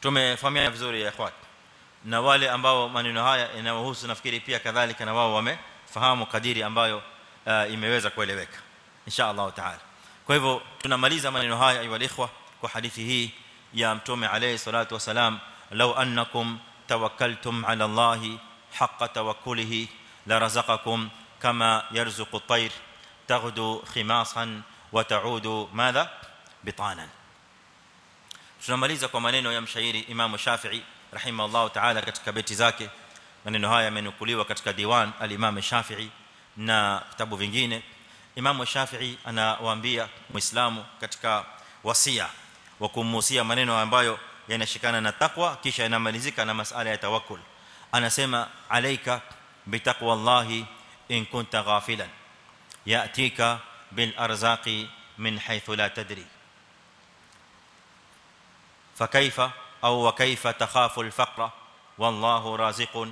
tumefahamiana vizuri ya ikhwan na wale ambao maneno haya yanawahusu nafikiri pia kadhalika na wao wamefahamu kadiri ambayo uh, imeweza kueleweka insha Allah taala kwa hivyo tunamaliza maneno haya ayu alikhwa kwa hadithi hii ya mtume alayhi salatu wasalam law annakum tawakkaltum ala Allah haqqa tawakkulihi la razaqakum kama yarzuqu at-tayr taghdu khimasan wa ta'udu madha bitanan tunamaliza kwa maneno ya mshairi Imam Shafi'i rahimahullah ta'ala katika beti zake maneno haya yamenukuliwa katika diwan al-Imam Shafi'i na vitabu vingine Imam Shafi'i anawaambia muislamu katika wasia wa kumuhusia maneno ambayo yanashikana na takwa kisha yanamalizika na masala ya tawakkul anasema alayka bitaqwallahi in kunta ghafilan yatika bil arzaqi min haythu la tadri فكيف أو وكيف تخاف الفقر والله رازق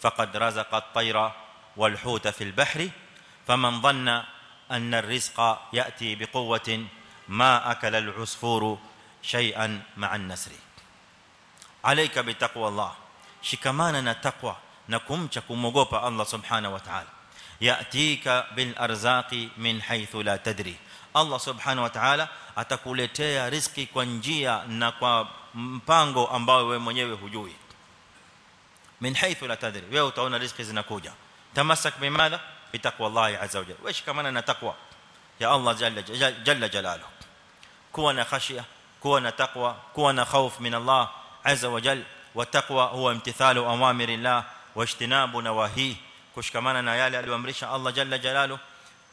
فقد رزق الطير والحوت في البحر فمن ظن ان الرزق ياتي بقوه ما اكل العصفور شيئا مع النسر عليك بتقوى الله shikamana na takwa na kumcha kumogopa Allah subhanahu wa ta'ala yatika bil arzaqi min haythu la tadri Allah subhanahu wa ta'ala atakuletea riziki kwa njia na kwa mpango ambao wewe mwenyewe hujui min haythu la tadri wewe utaona riziki zinakuja tamassak bimadha bitaqwa Allah azza wa jalla wewe shikamana na takwa ya Allah jalla jalla jalaluhu kuwa na khashia kuwa na takwa kuwa na khauf min Allah azza wa jalla والتقوى هو امتثال اوامر الله واجتناب نواهيه kushikamana na yale aliyoamrisha Allah jalla jalalu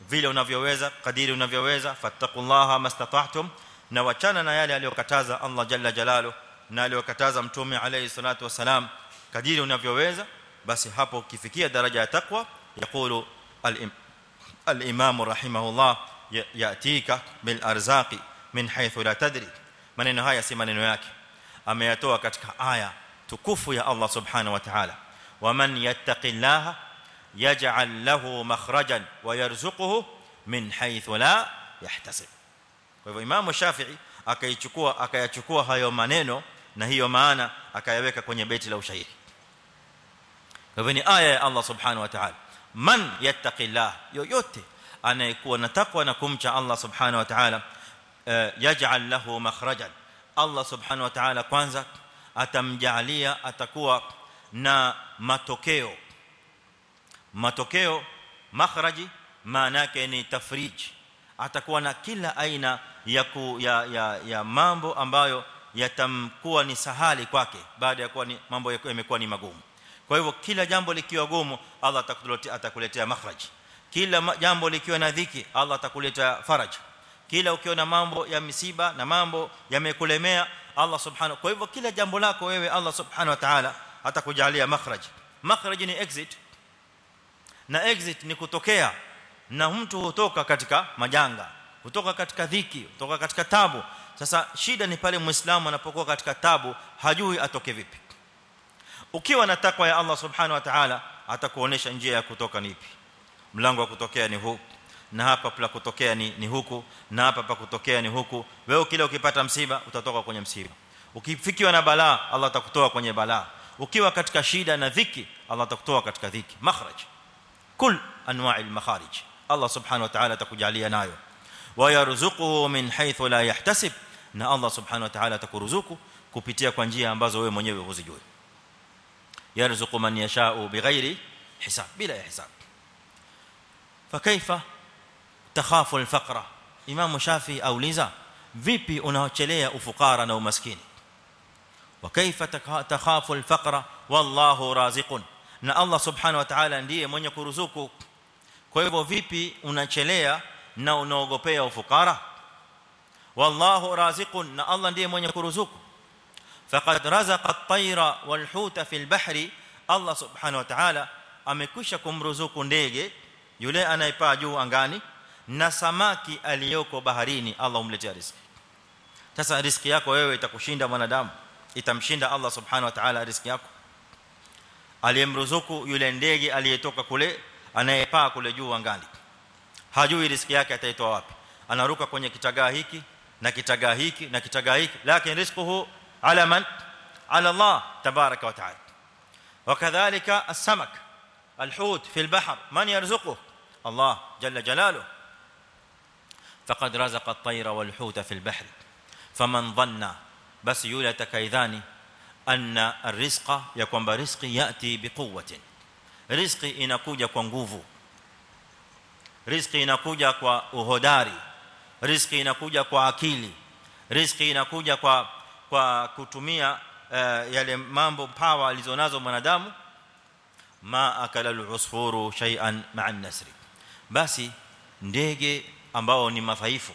vile unavyoweza kadiri unavyoweza fattaqullaha mastata'tum na wachana na yale aliyokataza Allah jalla jalalu na aliyokataza mtume alayhi salatu wasalam kadiri unavyoweza basi hapo ukifikia daraja ya takwa yakulu al-imam rahimahullah yatika bil arzaqi min haythu la tadri maneno haya si maneno yake ameyatoa katika aya tukufu ya Allah subhanahu wa ta'ala waman yattaqillaha yaj'al lahu makhrajan wa yarzuquhu min haythu la yahtasib kwa hivyo Imam Shafi'i akaichukua akayachukua hayo maneno na hiyo maana akayaweka kwenye beti la ushairi ni aya ya Allah subhanahu wa ta'ala man yattaqillah yoyote anayekuwa na takwa na kumcha Allah subhanahu wa ta'ala yaj'al lahu makhrajan Allah subhanahu wa ta'ala kwanza atamjalia atakuwa na matokeo matokeo makhraji maana yake ni tafrij atakuwa na kila aina ya, ku, ya, ya, ya mambo ambayo yatamkuwa ni sahali kwake baada ya kuwa ni mambo yamekuwa ni magumu kwa hivyo kila jambo likiwa gumu Allah atakuletea atakuletea makhraj kila jambo likiwa na dhiki Allah atakuletea faraj kila ukiona mambo ya misiba na mambo yamekulemea Allah subhanahu kwa hivyo kila jambo lako wewe Allah subhanahu wa ta'ala atakujalia makhraj makhraj ni exit. Na exit ni kutokea na mtu hutoka katika majanga hutoka katika dhiki hutoka katika tabu. Sasa shida ni pale muislamu anapokuwa katika tabu hajui atoke vipi ukiwa na takwa ya Allah subhanahu wa ta'ala atakuonesha njia ya kutoka ni ipi mlango wa kutokea ni huu na hapa pa kutokea ni, ni huku na hapa pa kutokea ni huku wewe kile ukipata msiba utatoka kwenye msiba ukifikiwa na balaa Allah atakutoa kwenye balaa ukiwa katika shida na dhiki Allah atakutoa katika dhiki makhraj kul anwa'i al-makharij Allah subhanahu wa ta'ala atakujalia nayo wa yarzuquhu min haythu la yahtasib na Allah subhanahu wa ta'ala atakuruzuku kupitia kwa njia ambazo wewe mwenyewe huzijui yarzuqu man yasha'u bighairi hisab bila hisab fakaifa takhafu al-faqra imam shafi auliza vipi unaochelea ufukara na umaskini wa kaifa takhafu al-faqra wallahu raziqun na Allah subhanahu wa ta'ala ndiye mwenye kuruzuku kwa hivyo vipi unachelea na unaogopea ufukara wallahu raziqun na Allah ndiye mwenye kuruzuku faqad razaqa at-tayra wal-huta fil bahri Allah subhanahu wa ta'ala amekwisha kumruzuku ndege yule anayepaa juu angani na samaki aliyoko baharini Allah umletea riziki sasa riziki yako wewe itakushinda mwanadamu itamshinda Allah subhanahu wa ta'ala riziki yako aliyemruzuku yule ndege aliyetoka kule anayepaa kule juu angani hajui riziki yake ataitoa wapi anaruka kwenye kitagaa hiki na kitagaa hiki na kitagaa hiki lakini rizquhu ala على من؟ على الله تبارك وتعالى. وكذلك السمك الحوت في البحر من يرزقه؟ الله جل جلاله. فقد رزق الطير والحوت في البحر. فمن ظن بس يولتك ايذاني أن الرزق يا كوانبا رزقي يأتي بقوة. رزقي انكوجا مع قوه رزقي انكوجا مع هداري رزقي انكوجا مع عقلي رزقي انكوجا مع kwa kutumia uh, yale mambo pawa alizonazo mwanadamu ma akala al-usfuru shay'an ma'a an-nasri basi ndege ambao ni madhaifu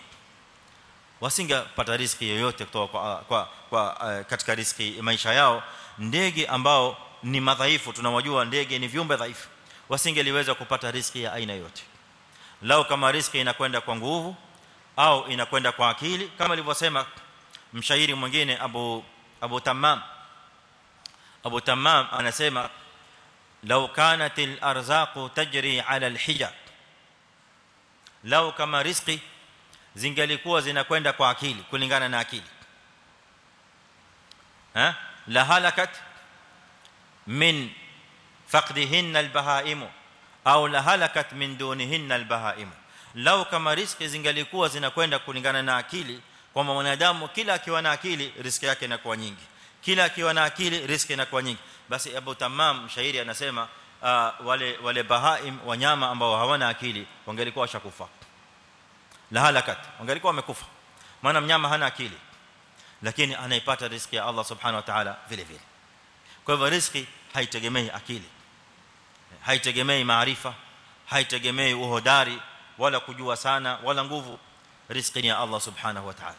wasingepata riziki yoyote kutoka kwa, kwa, kwa uh, katika riziki maisha yao. Ndege ambao ni madhaifu tunawajua ndege ni viumbe dhaifu wasingeliweza kupata riziki ya aina yote lao kama riziki inakwenda kwa nguvu au inakwenda kwa akili kama alivyosema mshairi mwingine Abu Abu Tamam Abu Tamam anasema law kanat al-arzaqu tajri ala al-hija law kama riziki zingelikuwa zinakwenda kwa akili kulingana na akili ha la halakat min faqdihinna al-bahaim au la halakat min dunihinna al-bahaim law kama riziki zingelikuwa zinakwenda kulingana na akili kwamba mwanadamu kila akiwa na akili riziki yake inakuwa nyingi. Kila akiwa na akili riziki inakuwa nyingi. Basi Abu Tamam mshairi anasema uh, wale wale bahaim wanyama ambao hawana akili wangelikuwa washakufa. La halakat wangelikuwa wamekufa. Maana mnyama hana akili. Lakini anaipata riziki ya Allah subhanahu wa ta'ala vile vile. Kwa hivyo riziki haitegemei akili. Haitegemei maarifa. Haitegemei uhodari wala kujua sana wala nguvu. Riziki ni ya Allah subhanahu wa ta'ala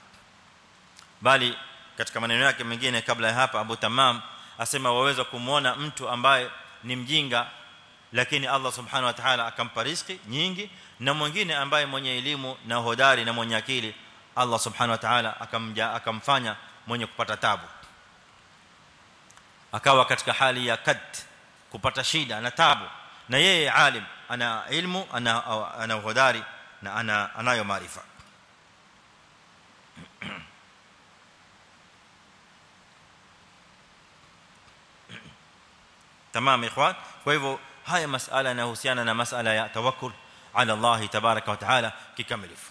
bali katika maneno yake mengine kabla ya hapa Abu Tamam asema waweza kumuona mtu ambaye ni mjinga lakini Allah subhanahu wa ta'ala akampa riziki nyingi na mwingine ambaye mwenye elimu na hodari na mwenye akili Allah subhanahu wa ta'ala akamja akamfanya mwenye kupata tabu. Akawa katika hali ya kad kupata shida na tabu. Na yeye alim ana ilmu ana ana hodari na ana anayo maarifa tamam ikhwan kwa hivyo haya masala yanahusiana na masala ya tawakkul ala Allah wa taala kikamilifu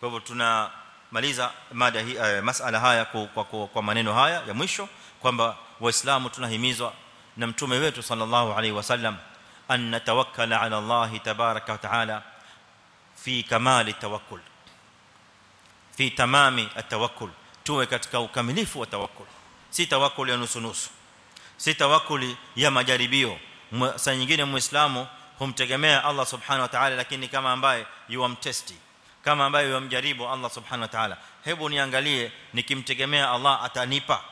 kwa hivyo tunamaliza mada hii uh, masala haya kwa, kwa, kwa maneno haya ya mwisho kwamba waislamu tunahimizwa na mtume wetu sallallahu alaihi wasallam an natawakkala ala Allah wa taala fi kamali tawakkul fi tamami atawakkul tuwe katika ukamilifu wa tawakkul si tawakkul ya nusu nusu si tawakkuli ya majaribio saa nyingine muislamu humtegemea Allah subhanahu wa ta'ala lakini kama ambaye yuamtesti kama ambaye yuamjaribu Allah subhanahu wa ta'ala hebu niangalie nikimtegemea Allah atanipa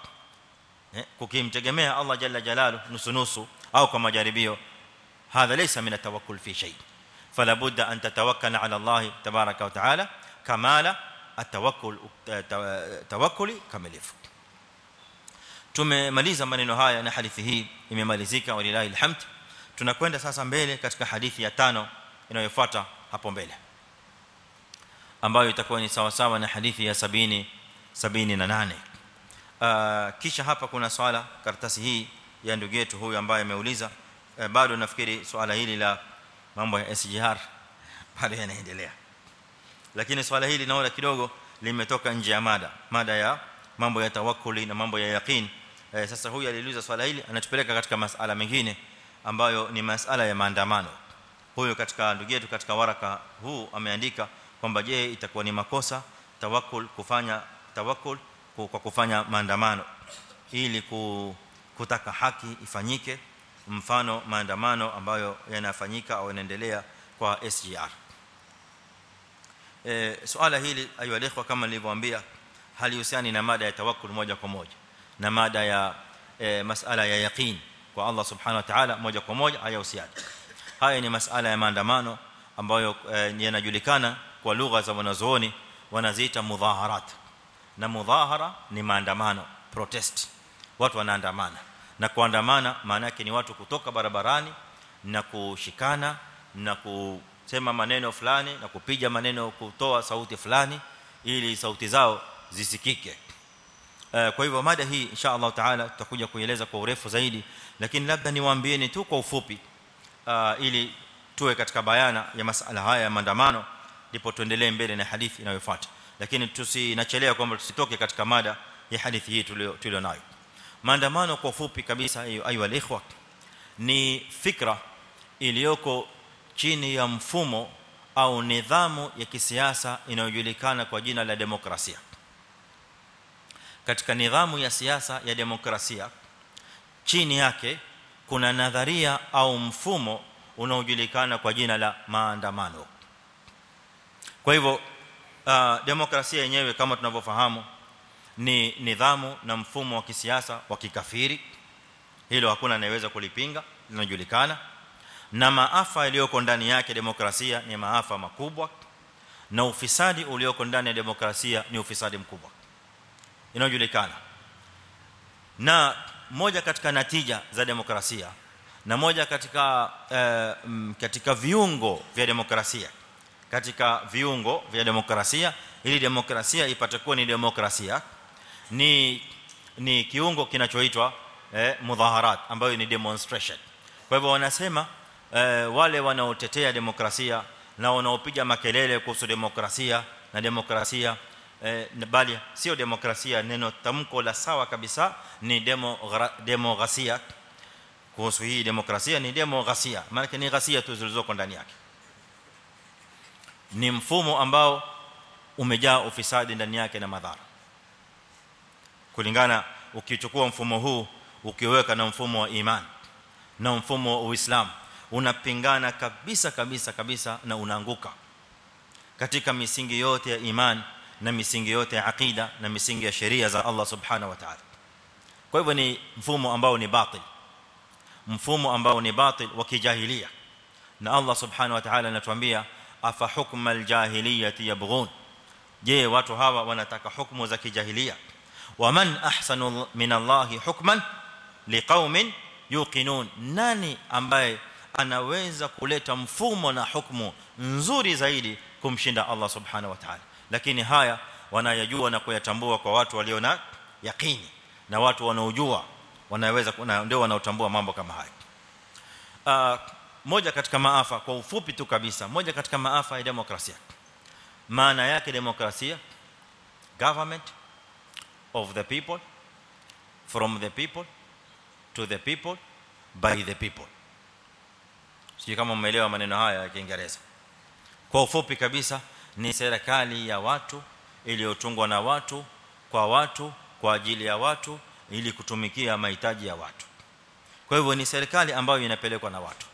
eh kukimtegemea Allah jalla jalalu nusu nusu au kwa majaribio hadha laysa min atawakkul fi shay fala budda an tatawakkala ala Allah tabaraka wa ta'ala kamala atawakkul tawakkuli kamilifu tumemaliza maneno haya na hadithi hii imemalizika walilahi alhamd. Tunakwenda sasa mbele katika hadithi ya tano inayofuata hapo mbele ambayo itakuwa ni sawa sawa na hadithi ya 70 78 uh, kisha hapa kuna swala karatasi hii ya ndugu yetu huyu ambaye ameuliza uh, bado nafikiri swala hili la mambo ya SGR bado yanaendelea. Lakini swala hili naona kidogo limetoka nje ya mada mada ya mambo ya tawakkuli na mambo ya yaqeen eh, sasa huyu aliuliza swala hili anatupeleka katika masuala mengine ambayo ni masuala ya maandamano. Huyo katika ndugu yetu katika waraka huu ameandika kwamba je itakuwa ni makosa tawakkul kufanya tawakkul kwa kufanya maandamano ili kutaka haki ifanyike mfano maandamano ambayo yanafanyika au yanaendelea kwa SGR eh swala hili ayu alikhwa kama nilivyowaambia halihusiani na mada ya tawakkul moja kwa moja na mada ya e, masala ya yaqeen kwa Allah subhanahu wa ta'ala moja kwa moja haya usiadi haya ni masala ya maandamano ambayo e, yanajulikana kwa lugha za wanazuoni wanaziita mudhaharat. Na mudhahara ni maandamano protest. Watu wanaandamana. Na kuandamana maana yake ni watu kutoka barabarani na kushikana na kusema maneno fulani na kupiga maneno kutoa sauti fulani ili sauti zao zisikike kwa hivyo mada hii insha Allah taala tutakuja kuieleza kwa urefu zaidi lakini labda niwaambieni tu kwa ufupi ili tuwe katika bayana ya masala haya ya maandamano ndipo tuendelee mbele na hadithi inayofuata. Lakini tusinachelewa kwamba tusitoke katika mada ya hadithi hii tulio nayo. Maandamano kwa ufupi kabisa hiyo ayu alikhwa ni fikra iliyoko chini ya mfumo au nidhamu ya kisiasa inayojulikana kwa jina la demokrasia katika nidhamu ya siasa ya demokrasia chini yake kuna nadharia au mfumo unaojulikana kwa jina la maandamano. Kwa hivyo uh, demokrasia yenyewe kama tunavyofahamu ni nidhamu na mfumo wa kisiasa wa kikafiri. Hilo hakuna anayeweza kulipinga linajulikana. Na maafa yaliyoko ndani yake demokrasia ni maafa makubwa na ufisadi ulioko ndani ya demokrasia ni ufisadi mkubwa inajulikana na moja katika natija za demokrasia na moja katika uh, katika viungo vya demokrasia katika viungo vya demokrasia ili demokrasia ipate kuwa ni demokrasia ni ni kiungo kinachoitwa eh, mudhaharat ambayo ni demonstration. Kwa hivyo wanasema eh, wale wanaotetea demokrasia na wanaopiga makelele kuhusu demokrasia na demokrasia eh, bali sio demokrasia neno tamko la sawa kabisa ni demo demokrasia kuhusu hii demokrasia ni demokrasia maana ni ghasia tu zilizoko ndani yake. Ni mfumo ambao umejaa ufisadi ndani yake na madhara. Kulingana ukichukua mfumo huu ukiweka na mfumo wa imani na mfumo wa Uislamu unapingana kabisa kabisa kabisa na unaanguka. Katika misingi yote ya imani na misingi yote ya aqida na misingi ya sheria za Allah subhanahu wa ta'ala kwa hivyo ni mfumo ambao ni batil mfumo ambao ni batil wa kijahilia na Allah subhanahu wa ta'ala anatuambia afa hukma aljahiliyati yabghun je watu hawa wanataka hukumu za kijahilia waman ahsanu min Allah hukman liqaumin yuqinun nani ambaye anaweza kuleta mfumo na hukumu nzuri zaidi kumshinda Allah subhanahu wa ta'ala lakini haya wanayajua na kuyatambua kwa watu walio na yakini na watu wanaojua wanaweza ndio wanaotambua mambo kama haya. Uh, moja katika maafa kwa ufupi tu kabisa moja katika maafa ya demokrasia. Maana yake demokrasia government of the people from the people to the people by the people. Sio kama umeelewa maneno haya ya Kiingereza. Kwa ufupi kabisa ni serikali ya watu iliyotungwa na watu kwa watu kwa ajili ya watu ili kutumikia mahitaji ya watu. Kwa hivyo ni serikali ambayo inapelekwa na watu.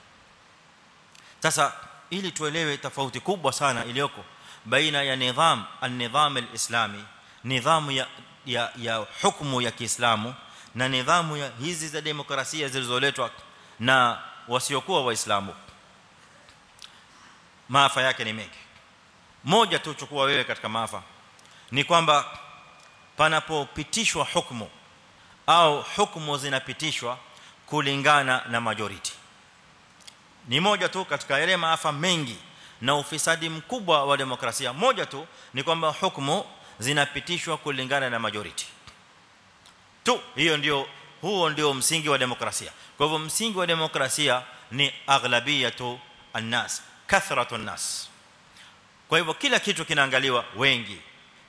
Sasa ili tuelewe tofauti kubwa sana iliyoko baina ya nidham an-nidham al-islami nidhamu ya ya ya hukumu ya Kiislamu na nidhamu ya hizi za demokrasia zilizoletwa na wasiokuwa waislamu. Maafa yake ni mengi moja tu chukua wewe katika maafa. Ni kwamba panapopitishwa hukumu au hukumu zinapitishwa kulingana na majority. Ni moja tu katika yale maafa mengi na ufisadi mkubwa wa demokrasia. Moja tu ni kwamba hukumu zinapitishwa kulingana na majority. Tu hiyo ndio huo ndio msingi wa demokrasia. Kwa hivyo msingi wa demokrasia ni aghlabiyatu annas kathratu annas kwa hivyo kila kitu kinaangaliwa wengi.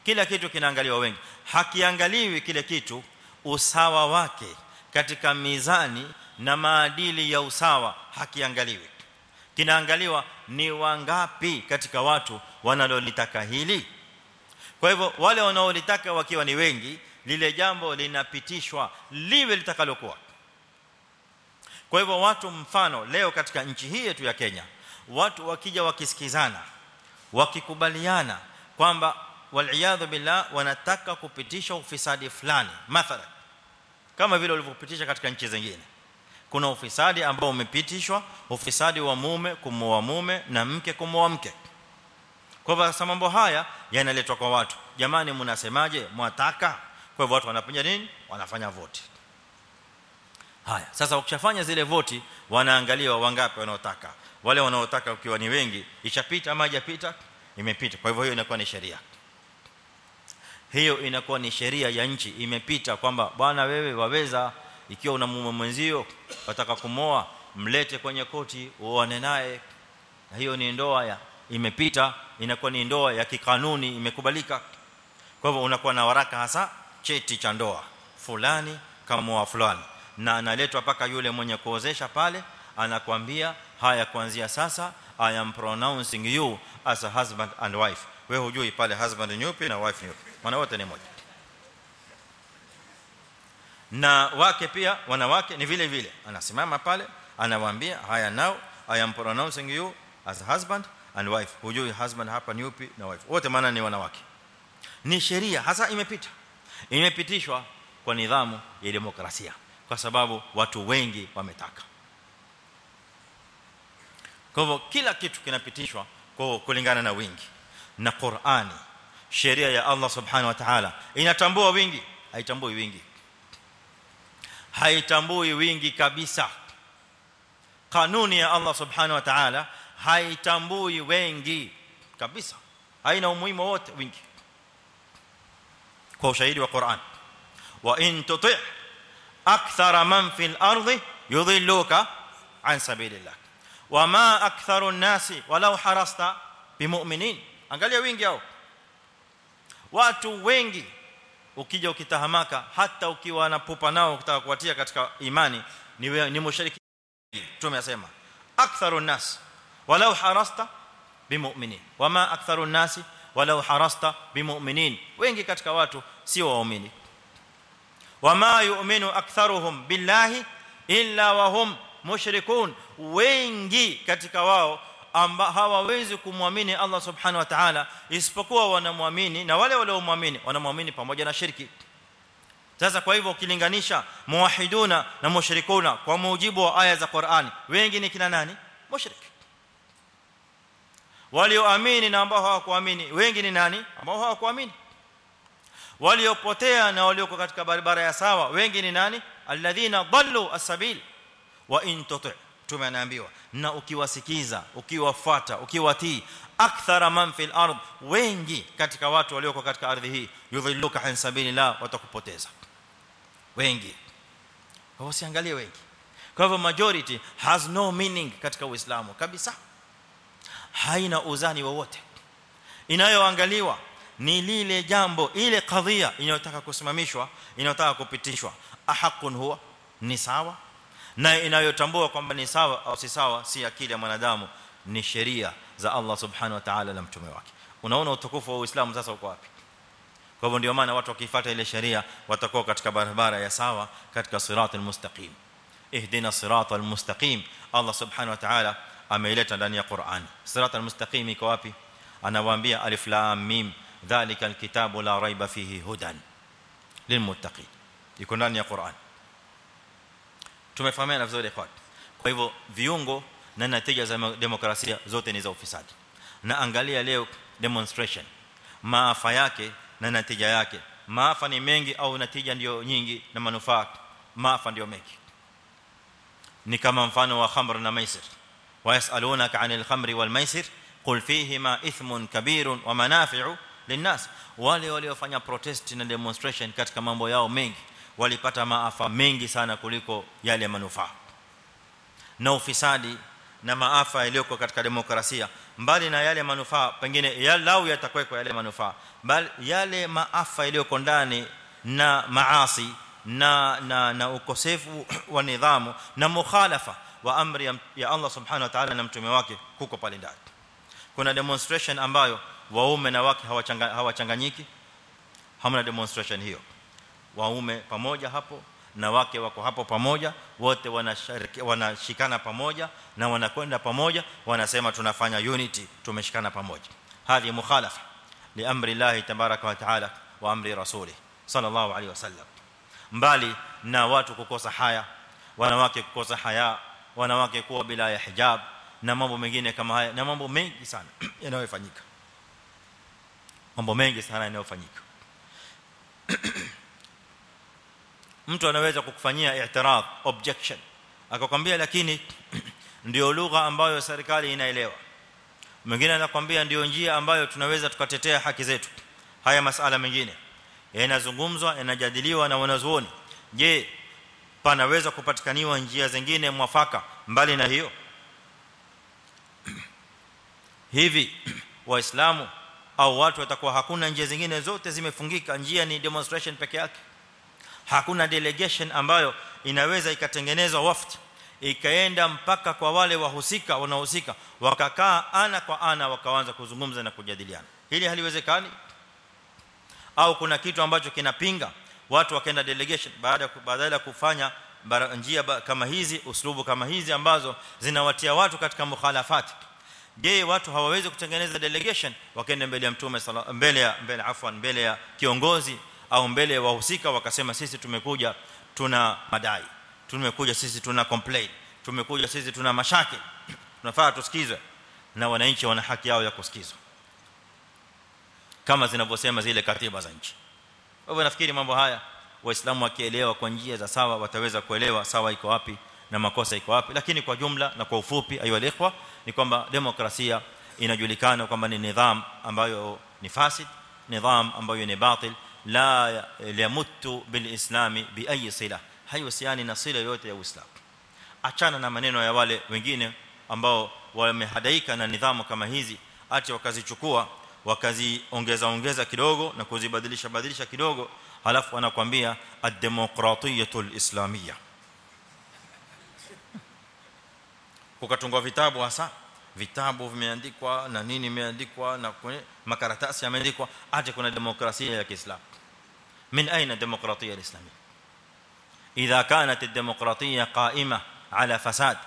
Kila kitu kinaangaliwa wengi. Hakiangaliwi kile kitu usawa wake katika mizani na maadili ya usawa hakiangaliwi. Kinaangaliwa ni wangapi katika watu wanalolitaka hili. Kwa hivyo wale wanaolitaka wakiwa ni wengi lile jambo linapitishwa liwe litakalokuwa. Kwa hivyo watu mfano leo katika nchi hii yetu ya Kenya watu wakija wakisikizana wakikubaliana kwamba waliaadhu billah wanataka kupitisha ufisadi fulani. Mathalan kama vile walivyopitisha katika nchi zingine. Kuna ufisadi ambao umepitishwa ufisadi wa mume kumoa mume na mke kumoa mke. Kwa hivyo sasa mambo haya yanaletwa kwa watu. Jamani mnasemaje mwataka? Kwa hivyo watu wanafanya nini? Wanafanya voti. Haya sasa ukishafanya zile voti wanaangalia wangapi wanaotaka wale wanaotaka ukiwa ni wengi ishapita ama hajapita imepita. Kwa hivyo hiyo inakuwa ni sheria. Hiyo inakuwa ni sheria ya nchi. Imepita kwamba bwana wewe waweza ikiwa una mume mwenzio wataka kumoa mlete kwenye koti uone naye. Na hiyo ni ndoa ya imepita inakuwa ni ndoa ya kikanuni imekubalika. Kwa hivyo unakuwa na waraka hasa cheti cha ndoa. Fulani kama wa fulani. Na analetwa paka yule mwenye kuozesha pale anakuambia haya kuanzia sasa i am pronouncing you as a husband and wife. Wewe hujui pale husband ni yupi na wife ni yupi maana wote ni moja. Na wake pia wanawake ni vile vile. Anasimama pale anawaambia haya now i am pronouncing you as a husband and wife. Hujui husband hapa ni yupi na wife. Wote maana ni wanawake. Ni sheria. Hasa imepita. Imepitishwa kwa nidhamu ya demokrasia. Kwa sababu watu wengi wametaka kwa hivyo kila kitu kinapitishwa kwa kulingana na wingi na Qur'ani sheria ya Allah subhanahu wa ta'ala inatambua wingi haitambui wingi haitambui wingi kabisa kanuni ya Allah subhanahu wa ta'ala haitambui wengi kabisa haina umuhimu wote wingi kwa ushahidi wa Qur'an wa in tuti' akthara man fil ardi yudhilluka an sabilillah wama aktharu an-nasi walau harasta bimu'minin. Angalia wingi hao. Watu wengi ukija ukitahamaka hata ukiwa na pupa nao ukitaka kuwatia katika imani ni ni mushariki tumesema aktharu an-nas walau harasta bimu'minin. Wama aktharu an-nas walau harasta bimu'minin. Wengi katika watu sio waumini. Wama yu'minu aktharuhum billahi illa wa hum mushrikun wengi katika wao amba hawawezi kumwamini Allah subhanahu wa ta'ala isipokuwa wanamwamini na wale waliomwamini wanamwamini pamoja na shirki. Sasa kwa hivyo ukilinganisha muwahiduna na mushrikuna kwa mujibu wa aya za Qur'ani wengi ni kina nani? Mushrik. Walioamini na ambao hawakuamini wengi ni nani? Ambao hawakuamini. Waliopotea na walioko katika barabara ya sawa wengi ni nani? Alladhina dallu as-sabil wa in tuti tumeambiwa. Na ukiwasikiza ukiwafuata ukiwatii akthara man fil ard wengi katika watu walioko katika ardhi hii yudhilluka an sabilillah watakupoteza. Wengi. Wasiangalie wengi. Kwa hivyo majority has no meaning katika uislamu kabisa. Haina uzani wowote. Inayoangaliwa ni lile jambo ile kadhia inayotaka kusimamishwa inayotaka kupitishwa. Ahakun huwa ni sawa na inayotambua kwamba ni sawa au si sawa si akili ya mwanadamu ni sheria za Allah subhanahu wa ta'ala na mtume wake unaona utukufu wa Uislamu sasa uko wapi kwa hivyo ndio maana watu wakifuata ile sheria watakuwa katika barabara ya sawa katika siratal mustaqim ihdina siratal mustaqim Allah subhanahu wa ta'ala ameileta ndani ya Qur'an siratal mustaqim iko wapi anawaambia alif lam mim dhalika alkitabu la raiba fihi hudan lilmuttaqin iko ndani ya Qur'an tumefahamiana vizuri kwa kwa hivyo viungo na natija za demokrasia zote ni za ufisadi. Na angalia leo demonstration. Maafa yake na natija yake. Maafa ni mengi au natija ndio nyingi na manufaa maafa ndio mengi. Ni kama mfano wa khamr na maisir. Wayasalunaka anil khamri wal maisir qul fihima ithmun kabirun wa manafi'u linnas. Wale waliofanya protest na demonstration katika mambo yao mengi walipata maafa mengi sana kuliko yale manufaa. Na ufisadi na maafa yaliyoko katika demokrasia mbali na yale manufaa pengine yalau yatakweko yale manufaa bali yale maafa yaliyoko ndani na maasi na na na ukosefu wa nidhamu na mukhalafa wa amri ya Allah subhanahu wa ta'ala na mtume wake kuko pale ndani. Kuna demonstration ambayo waume na wake hawachanganyiki. Hamna demonstration hiyo waume pamoja hapo na wake wako hapo pamoja wote wanashikana pamoja na wanakwenda pamoja wanasema tunafanya unity tumeshikana pamoja. Hadi mukhalafa li amri Allah tbaraka wa taala wa amri rasuli sallallahu alaihi wasallam mbali na watu kukosa haya wanawake kukosa haya wanawake kuwa bila ya hijab na mambo mengine kama haya na mambo mengi sana yanayofanyika. Mambo mengi sana yanayofanyika mtu anaweza kukufanyia i'tiraf objection. Akakwambia lakini ndio lugha ambayo serikali inaelewa. Mwingine anakuambia ndio njia ambayo tunaweza tukatetea haki zetu. Haya masala mengine yanazungumzwa yanajadiliwa na wanazuoni. Je panaweza kupatikaniwa njia zingine mwafaka mbali na hiyo? Hivi waislamu au watu watakuwa hakuna njia zingine zote zimefungika? Njia ni demonstration peke yake hakuna delegation ambayo inaweza ikatengenezwa waft ikaenda mpaka kwa wale wahusika wanaohusika wakakaa ana kwa ana wakaanza kuzungumza na kujadiliana. Hili haliwezekani? Au kuna kitu ambacho kinapinga watu wakaenda delegation baada badala kufanya njia kama hizi uslubu kama hizi ambazo zinawatia watu katika mukhalafati? Je watu hawawezi kutengeneza delegation? Wakaenda mbele ya mtume mbele ya mbele afwan mbele ya kiongozi au mbele ya wahusika wakasema sisi tumekuja tuna madai tumekuja sisi tuna complain tumekuja sisi tuna mashaki tunafaa tusikizwe na wananchi wana haki yao ya kusikizwa kama zinavyosema zile katiba za nchi. Wewe nafikiri mambo haya waislamu wakielewa kwa njia za sawa wataweza kuelewa sawa iko wapi na makosa iko wapi. Lakini kwa jumla na kwa ufupi ayu alikhwa ni kwamba demokrasia inajulikana kwamba ni nidhamu ambayo ni fasid nidhamu ambayo ni batil la yamutu bilislami bi ayi sila haihusiani na sila yote ya uislamu. Achana na maneno ya wale wengine ambao wamehadaika na nidhamu kama hizi ati wakazichukua wakaziongeza ongeza kidogo na kuzibadilisha badilisha kidogo halafu anakuambia ad-demokratiyatul islamiyya kukatungwa vitabu hasa vitabu vimeandikwa na nini imeandikwa na makaratasi yameandikwa ati kuna demokrasia ya Kiislamu من أين الديمقراطية الإسلامية؟ إذا كانت الديمقراطية قائمة على فساد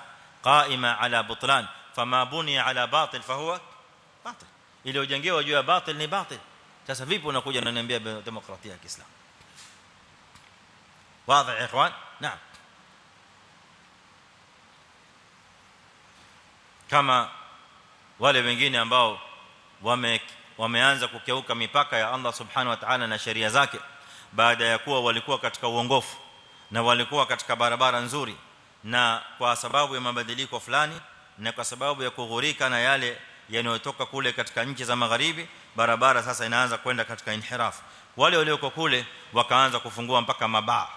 قائمة على بطلان فما بني على باطل فهو باطل. اللي وجنجوا جوا باطل ني باطل. sasa vipi unakuja unaniambia demokrasia ya islam واضح يا إخوان؟ نعم. كما wale wengine ambao wame wameanza kukeuka mipaka ya Allah subhanahu wa ta'ala na sheria zake. Baada ya kuwa walikuwa katika uongofu na walikuwa katika barabara nzuri na kwa sababu ya mabadiliko fulani na kwa sababu ya kughurika na yale yanayotoka kule katika nchi za magharibi barabara sasa inaanza kwenda katika inhiraf. Wale walioko kule wakaanza kufungua mpaka mabaa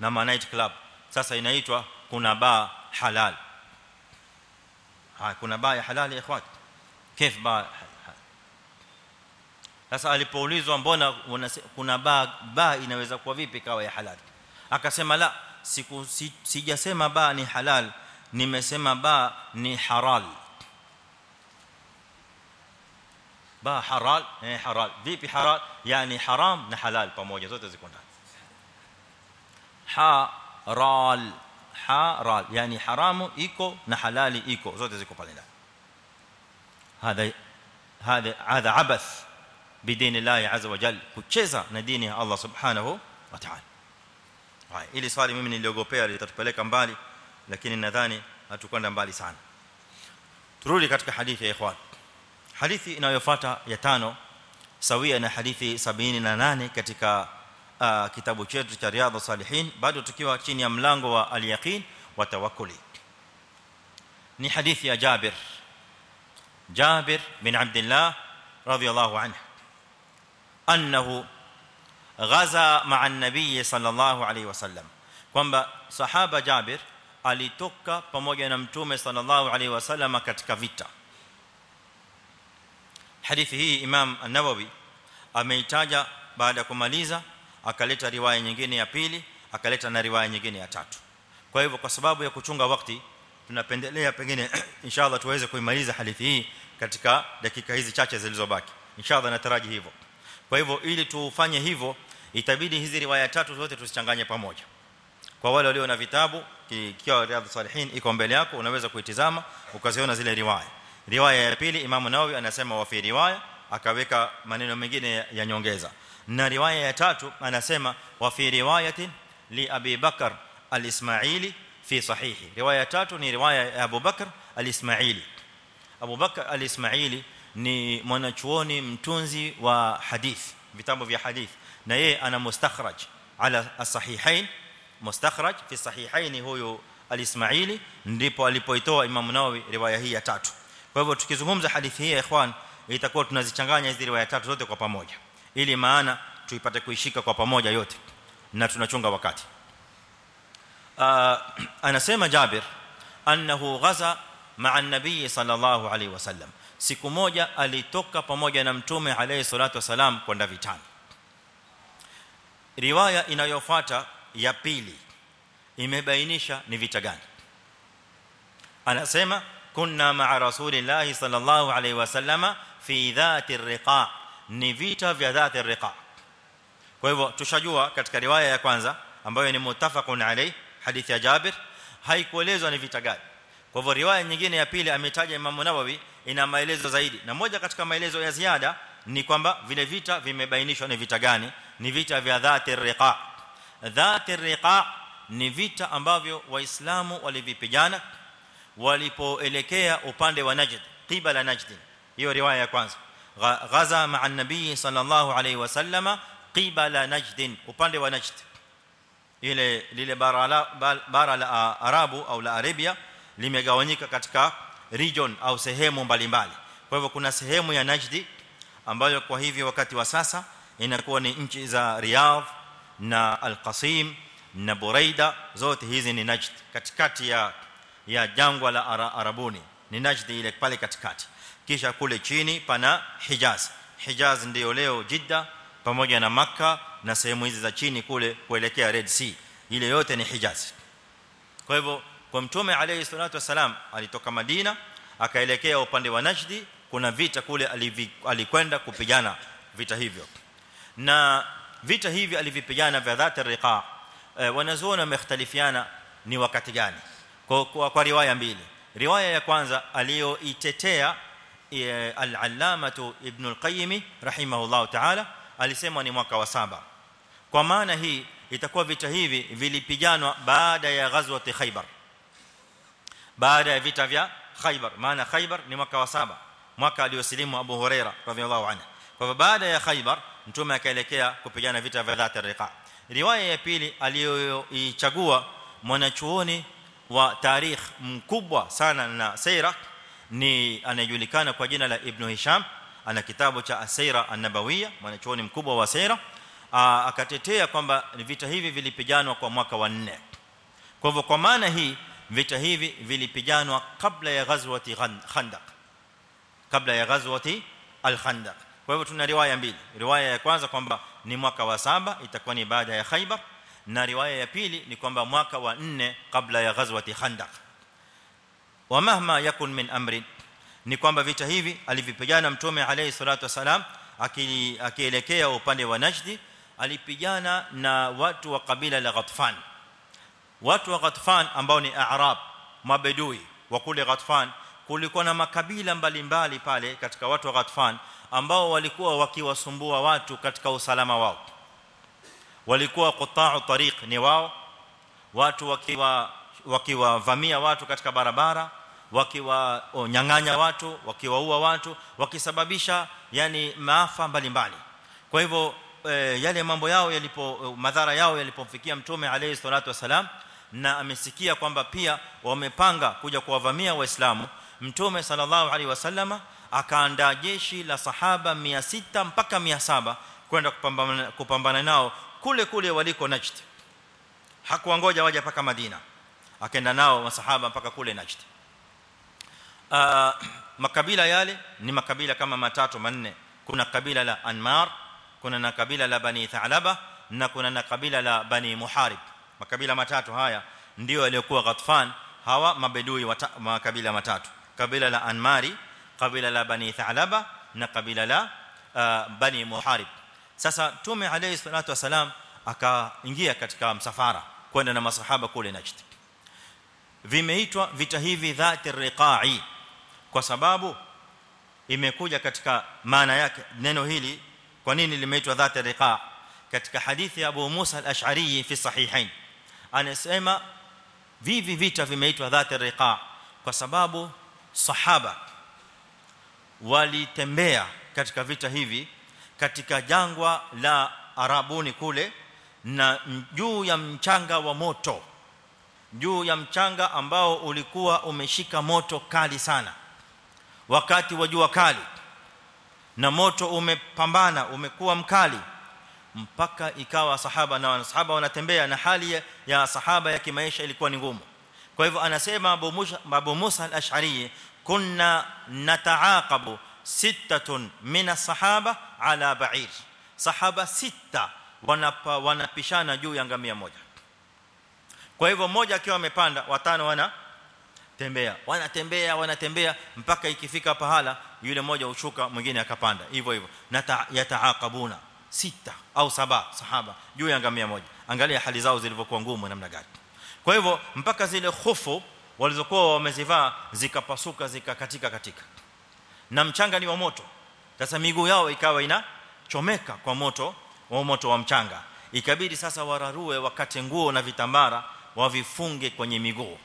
na ma night club. Sasa inaitwa kuna baa halal. Ha kuna baa ya halal ya ikhwat kif baa sasa alipoulizwa mbona kuna baa baa inaweza kuwa vipi kawa ya halal akasema la siku sijasema baa ni halal nimesema baa ni halal ba halal eh halal vipi halal yani haram na halal pamoja zote ziko ndani haral haral yani haramu iko na halali iko zote ziko pale ndani هذا هذا هذا عبث بدين الله عز وجل kucheza na dini ya Allah subhanahu wa ta'ala haya ili swali mimi niliogopea litatupeleka mbali lakini nadhani hatukwenda mbali sana turudi katika hadithi ya ikhwan hadithi inayofuata ya tano sawia na hadithi 78 katika uh, kitabu chetu cha riadha salihin bado tukiwa chini ya mlango wa al-yaqin wa tawakkuli ni hadithi ya Jabir Jabir bin Abdullah radiyallahu anhu annahu ghaza ma'a an-nabiy sallallahu alayhi wasallam kwamba sahaba Jabir alitoka pamoja na mtume sallallahu alayhi wasallam katika vita hadithi hii Imam An-Nawawi ameitaja baada ya kumaliza akaleta riwaya nyingine ya pili akaleta na riwaya nyingine ya tatu kwa hivyo kwa sababu ya kuchunga wakati tunapendelea pengine inshallah tuweze kuimaliza hadithi hii katika dakika hizi chache zilizobaki inshallah nataraji hivyo kwa hivyo ili tufanye hivyo itabidi hizi riwaya tatu zote tusichanganye pamoja. Kwa wale walio na vitabu kikiwa riyadhus salihin iko mbele yako unaweza kuitizama ukaziona zile riwaya. Riwaya ya pili imamu Nawawi anasema wa fi riwaya akaweka maneno mengine ya nyongeza. Na riwaya ya tatu anasema wa fi riwayatin li Abi bakr al-Ismaili fi sahihi. Riwaya ya tatu ni riwaya ya Abu Bakar al-Ismaili. Abu Bakar al-Ismaili ni mwanachuoni mtunzi wa hadith vitabu vya hadith na yeye ana mustakhraj ala as-sahihain mustakhraj fi sahihain huyo al-Ismaili ndipo alipoitoa Imam Nawawi riwaya hii ya tatu kwa hivyo tukizungumza hadithi hii ya ikhwan itakuwa tunazichanganya hizi riwaya tatu zote kwa pamoja ili maana tuipate kuishika kwa pamoja yote na tunachunga wakati anasema Jabir annahu ghaza ma'a an-nabiy sallallahu alayhi wasallam siku moja alitoka pamoja na mtume alayhi salatu wasalam kwenda vitani. Riwaya inayofuata ya pili imebainisha ni vita gani. Anasema kunna ma'a rasulillahi sallallahu alayhi wasallama fi dhati ar-riqa ni vita vya dhati ar-riqa kwa hivyo tushajua katika riwaya ya kwanza ambayo ni muttafaqun alayhi hadithi ya Jabir haikuelezwa ni vita gani. Kwa hivyo riwaya nyingine ya pili ametaja Imam Nawawi ina maelezo zaidi na moja katika maelezo ya ziada ni kwamba vile vita vimebainishwa ni vita gani ni vita vya dhati riqa dhati riqa ni vita ambavyo waislamu walivipigana walipoelekea upande wa Najd qibala Najd hiyo riwaya ya kwanza ghaza ma'a an-nabii sallallahu alayhi wasallama qibala Najd upande wa Najd ile lile bara la bara la arabu au la arabia limegawanyika katika region au sehemu mbalimbali. Kwa hivyo kuna sehemu ya najdi ambayo kwa hivyo wakati wa sasa inakuwa ni nchi za Riyadh na Al-Qasim na Buraida. Zote hizi ni Najd katikati ya ya jangwa la Arabuni. Ni Najd ile pale katikati. Kisha kule chini pana Hijaz. Hijaz ndio leo Jeddah pamoja na Makkah na sehemu hizi za chini kule kuelekea Red Sea. Ile yote ni Hijaz. Kwa hivyo kwa mtume alayhi salatu wasalam alitoka Madina akaelekea upande wa Najd kuna vita kule alikwenda kupigana vita hivyo na vita hivi alivipigana vya dhat riqa wanazuona wamekhtalifiana ni wakati gani kwa, kwa, kwa riwaya mbili riwaya ya kwanza aliyoitetea al-allamatu ibn al-qayyim rahimahullah ta'ala alisema ni mwaka wa saba kwa maana hii itakuwa vita hivi vilipiganwa baada ya ghazwat khaybar baada ya vita vya khaybar. Maana khaybar ni mwaka wa saba mwaka aliosilimu abu huraira radhiyallahu anhu. Kwa baada ya khaybar mtume akaelekea kupigana vita vya dhat riqa riwaya ya pili aliyoichagua mwanachuoni wa tarikh mkubwa sana na sira ni anajulikana kwa jina la ibn hisham. Ana kitabu cha asira an-nabawiyya mwanachuoni mkubwa wa sira akatetea kwamba vita hivi vilipiganwa kwa mwaka wa 4 kwa hivyo kwa maana hii vita hivi vilipiganwa kabla ya ghazwati khandaq. Kabla ya ghazwati al-khandaq. Kwa hivyo tuna riwaya mbili. Riwaya ya kwanza kwamba ni mwaka wa saba itakuwa ni baada ya khaybar. Na riwaya ya pili ni kwamba mwaka wa 4 kabla ya ghazwati khandaq. Wa mahma yakun min amri ni kwamba vita hivi alivipigana mtume alayhi salatu wasalam akielekea upande wa najdi alipigana na watu wa kabila la Ghatfan watu wa Ghatfan ambao ni Arab mabedui wa kule Ghatfan kulikuwa na makabila mbalimbali pale katika watu wa Ghatfan ambao walikuwa wakiwasumbua watu katika usalama wao. Walikuwa quta'u tariq ni wao watu wakiwa wakiwavamia watu katika barabara wakiwanyang'anya watu wakiwaua watu wakisababisha yani maafa mbalimbali. Kwa hivyo e, yale mambo yao yalipo madhara yao yalipomfikia mtume alayhi salatu wasalam na amesikia kwamba pia wamepanga kuja kuwavamia waislamu mtume sallallahu alaihi wasallama akaandaa jeshi la sahaba 600 mpaka 700 kwenda kupambana kupambana nao kule kule waliko Najd. Hakuangoja waje paka Madina akaenda nao masahaba mpaka kule Najd. Uh, makabila yale ni makabila kama matatu manne. Kuna kabila la Anmar kuna na kabila la Bani Tha'laba na kuna na kabila la Bani Muharib makabila matatu haya ndio yaliokuwa Ghatfan hawa mabedui wa makabila matatu kabila la Anmari kabila la Bani Tha'laba na kabila la uh, Bani Muharib sasa tume alayhi salatu wasalam akaingia katika msafara kwenda na masahaba kule Najd vimeitwa vita hivi dhati riqa'i kwa sababu imekuja katika maana yake neno hili kwa nini limeitwa dhati riqa' katika hadithi ya Abu Musa al-Ash'ari fi sahihain anasema vivi vita vimeitwa dhati riqa' kwa sababu sahaba walitembea katika vita hivi katika jangwa la Arabuni kule na juu ya mchanga wa moto juu ya mchanga ambao ulikuwa umeshika moto kali sana wakati wa jua kali na moto umepambana umekuwa mkali mpaka ikawa sahaba na wanasahaba wanatembea na hali ya sahaba ya kimaisha ilikuwa ni ngumu. Kwa hivyo anasema Abu Musa al-Ash'ari kunna nataaqabu sittatun min as-sahaba ala ba'ir. Sahaba sita wanapa wanapishana juu ya ngamia moja. Kwa hivyo mmoja akiwa amepanda watano wana tembea wanatembea wanatembea mpaka ikifika pahala yule mmoja ushuka mwingine akapanda. Hivyo hivyo. Na yataaqabuna sita au saba sahaba juu ya ngamia moja. Angalia hali zao zilivyokuwa ngumu namna gani. Kwa hivyo mpaka zile hofu walizokuwa wamezivaa zikapasuka zikakatika katika. Na mchanga ni wa moto. Sasa miguu yao ikawa inachomeka kwa moto wa moto wa mchanga. Ikabidi sasa wararue wakate nguo na vitambara wavifunge kwenye miguu.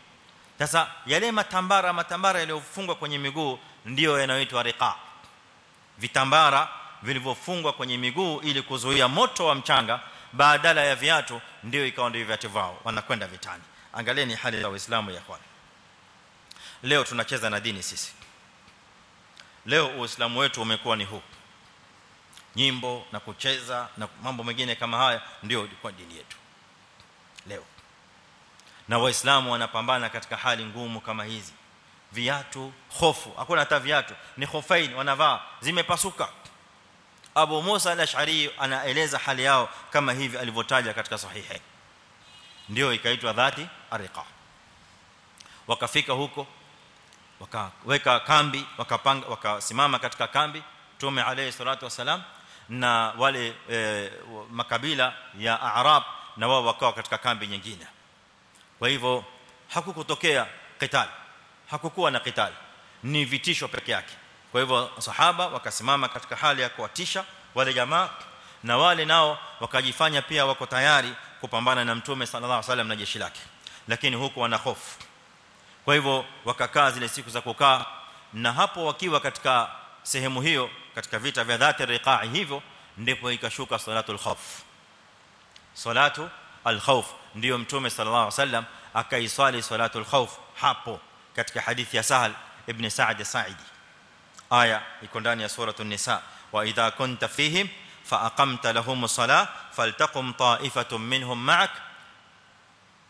Sasa yale matambara matambara yaliyofungwa kwenye miguu ndio yanayoitwa riqa. Vitambara vilivyofungwa kwenye miguu ili kuzuia moto wa mchanga badala ya viatu ndio ikawa ndio viatu vao wanakwenda vitani. Angalieni hali ya Uislamu ya kwani. Leo tunacheza na dini sisi. Leo uislamu wetu umekuwa ni huu. Nyimbo na kucheza na mambo mengine kama haya ndio ilikuwa dini yetu. Leo. Na waislamu wanapambana katika hali ngumu kama hizi. Viatu hofu. Hakuna hata viatu. Ni hofaini wanavaa. Zimepasuka Abu Musa al-Ash'ari anaeleza hali yao kama hivi alivyotaja katika sahihi. Ndio ikaitwa dhati ariqa wakafika huko wakaweka kambi wakapanga wakasimama katika kambi tume alayhi salatu wasalam na wale e, makabila ya Arab na wao wakawa katika kambi nyingine. Kwa hivyo hakukutokea qital. Hakukuwa na qital. Ni vitisho peke yake kwa hivyo sahaba wakasimama katika hali ya kuatisha wale jamaa na wale nao wakajifanya pia wako tayari kupambana na mtume sallallahu alaihi wasallam na jeshi lake. Lakini huko wana hofu. Kwa hivyo wakakaa zile siku za kukaa na hapo wakiwa katika sehemu hiyo katika vita vya dhati riqa'i hivyo ndipo ikashuka salatul khawf. Salatu al-khawf ndio mtume sallallahu alaihi wasallam akaiswali salatul khawf hapo katika hadithi ya Sahal ibn Sa'd as-Sa'idi aya iko ndani ya sura an-nisa wa idha kunta fihim fa aqamta lahum as-salah faltaqum ta'ifatun minhum ma'ak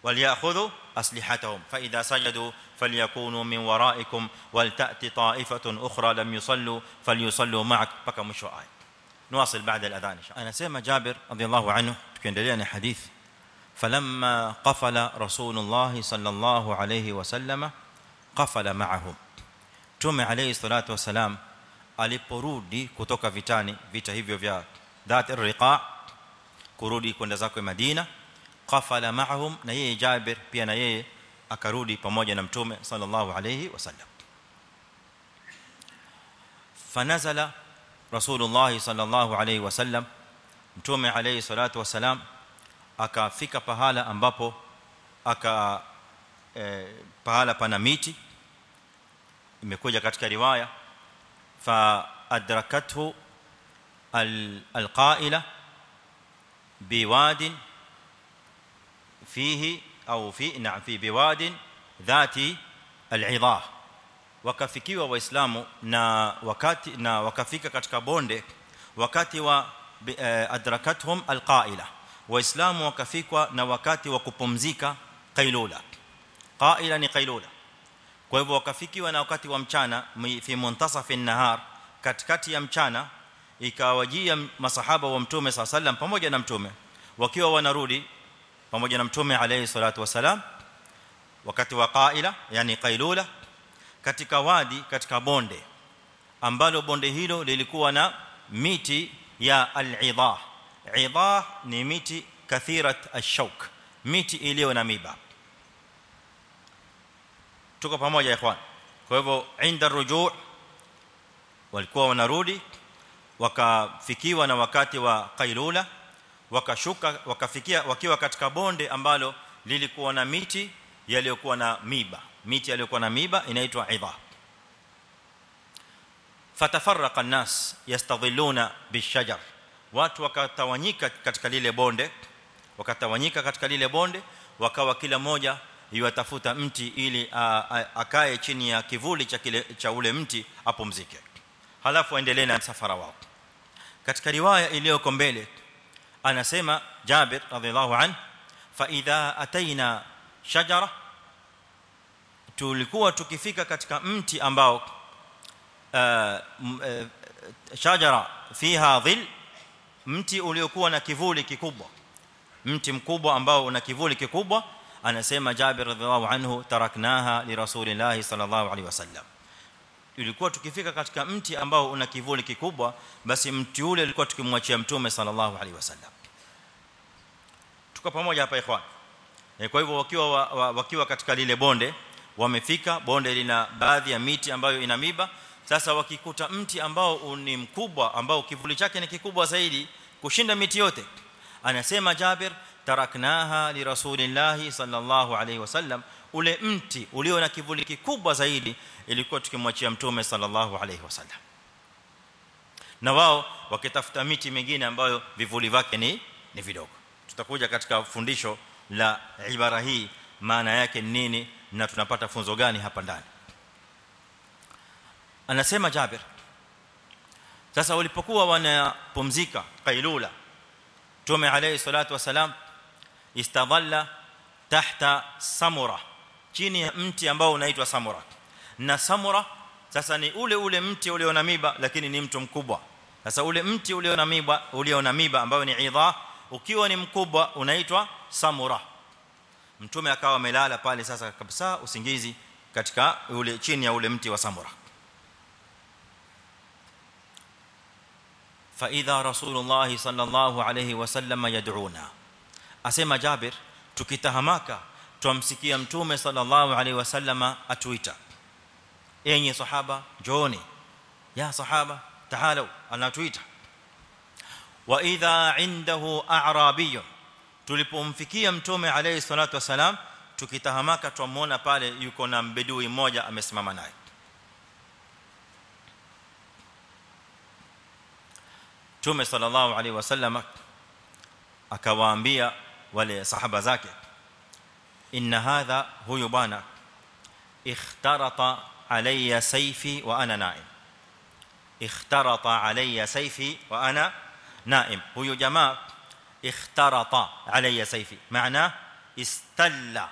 وليأخذوا أسلحتهم. فإذا سجدوا فليكونوا من ورائكم ولتأتي طائفة أخرى لم يصلوا فليصلوا معك. بقى مشو إيه نواصل بعد الأذان إن شاء الله. أنا اسمع جابر رضي الله عنه tukiendelea na hadith فلما قفل رسول الله صلى الله عليه وسلم قفل معهم. Tume alayhi salatu wasalam aliporudi kutoka vitani vita hivyo vya dhat ar-riqa kurudi kwenda zako Madina qafala ma'ahum na yeye Jabir pia na yeye akarudi pamoja na mtume sallallahu alayhi wasallam fanazala rasulullah sallallahu alayhi wasallam mtume alayhi salatu wasalam akafika pahala ambapo aka eh, pahala pana miti imekuja katika riwaya fa adrakathu alqaila biwadin fihi au fi na fi biwadin dhati al'idah wakafikiwa waislamu na wakati na wakafika katika bonde wakati wa adrakathum alqaila waislamu wakafikwa na wakati wa kupumzika qailula qaila ni qailula kwa hivyo wakafikiwa na wakati wa mchana fi muntasafi an-nahar katikati ya mchana ikawajia masahaba wa mtume sallallahu alaihi wasallam pamoja na mtume. Wakiwa wanarudi pamoja na mtume alayhi salatu wasalam wakati wa qaila yani qailula katika wadi katika bonde ambalo bonde hilo lilikuwa na miti ya al-idah. Idah ni miti kathirat ash-shawk miti iliyo na miba tuko pamoja ikhwan kwa hivyo inda rujuu walikuwa wanarudi wakafikiwa na wakati wa qailula wakashuka wakafikia wakiwa katika bonde ambalo lilikuwa na miti yaliyokuwa na miba miti yaliyokuwa na miba inaitwa idha fatafarraqa an-nas yastadhilluna bishajar watu wakatawanyika katika lile bonde wakatawanyika katika lile bonde wakawa kila mmoja yuatafuta mti ili akae chini ya kivuli cha kile cha ule mti apumzike. Halafu aendelee na safari wao katika riwaya iliyoko mbele anasema Jabir radhiallahu an fa idha ataina shajara tulikuwa tukifika katika mti ambao shajara fiha dhil mti uliokuwa na kivuli kikubwa. Mti mkubwa ambao una kivuli kikubwa anasema Jabir radhiallahu anhu taraknaha li rasulillahi sallallahu alaihi wasallam. Ilikuwa tukifika katika mti ambao una kivuli kikubwa basi mti ule ulikuwa tukimwachia mtume sallallahu alaihi wasallam. Tuko pamoja hapa ikhwan. Kwa hivyo wakiwa wakiwa katika lile bonde wamefika bonde lina baadhi ya miti ambayo ina miba sasa wakikuta mti ambao ni mkubwa ambao kivuli chake ni kikubwa zaidi kushinda miti yote anasema Jabir taraknaha li rasulillahi sallallahu alayhi wasallam ule mti ulio na kivuli kikubwa zaidi ilikuwa tukimwachia mtume sallallahu alayhi wasallam. Na wao wakitafuta miti mingine ambayo vivuli vyake ni ni vidogo. Tutakuja katika fundisho la ibara hii maana yake ni nini na tunapata funzo gani hapa ndani. Anasema Jabir sasa walipokuwa wanapumzika kailula tume alayhi salatu wasalam istadalla tahta samura chini ya mti ambao unaitwa samura na samura sasa ni ule ule mti ule una miba lakini ni mtu mkubwa sasa ule mti ule una miba ule una miba ambao ni idha ukiwa ni mkubwa unaitwa samura mtume akawa amelala pale sasa kabisa usingizi katika ule chini ya ule mti wa samura fa idha rasulullah sallallahu alayhi wasallam yad'una asema jabir tukitahamaka tumsikia mtume sallallahu alayhi wasallama atuita enyi sahaba jooni ya sahaba تعالوا anatuita wa idha indahu a'rabiy tulipomfikia mtume alayhi salatu wasalam tukitahamaka tumuona pale yuko na mbedui mmoja amesimama naye Mtume sallallahu alaihi wasallam akawaambia wale sahaba zake inna hadha huyu bwana ikhtarata alayya sayfi wa ana na'im ikhtarata alayya sayfi wa ana na'im huyu jamaa ikhtarata alayya sayfi maana istalla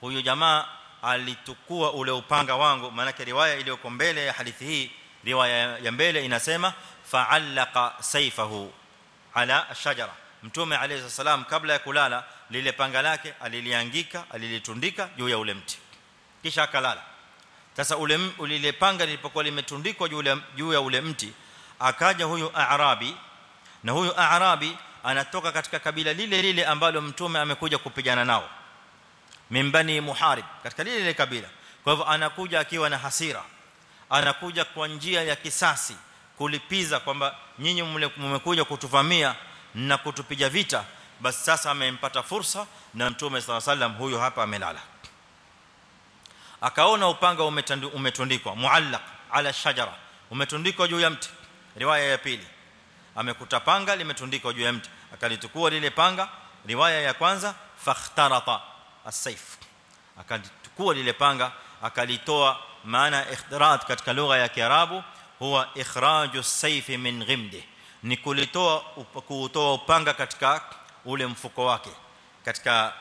huyu jamaa alitukua ule upanga wangu maana riwaya iliyoko mbele ya hadithi hii riwaya ya mbele inasema fa'allaqa sayfahu ala ashjara mtume alayhi salam kabla ya kulala lile panga lake aliliangika alilitundika juu ya ule mti. Kisha akalala. Sasa ule lile panga lilipokuwa limetundikwa juu ya ule mti akaja huyu a'rabi na huyu a'rabi anatoka katika kabila lile lile ambalo mtume amekuja kupigana nao. Mimbani muharib katika lile lile kabila. Kwa hivyo anakuja akiwa na hasira. Anakuja kwa njia ya kisasi kulipiza kwamba nyinyi mmekuja kutuvamia na kutupiga vita basi sasa amempata fursa na mtume swalla sallam huyo hapa amelala. Akaona upanga umetundikwa muallaq ala shajara umetundikwa juu ya mti. Riwaya ya pili amekuta panga limetundikwa juu ya mti. Akalitukua lile panga riwaya ya kwanza fakhtarata as-sayf. Akalitukua lile panga akalitoa maana ikhtirat katika lugha ya kiarabu huwa ikhraju as-sayf min ghimdi ni kulitoa kuutoa upanga katika ule mfuko wake katika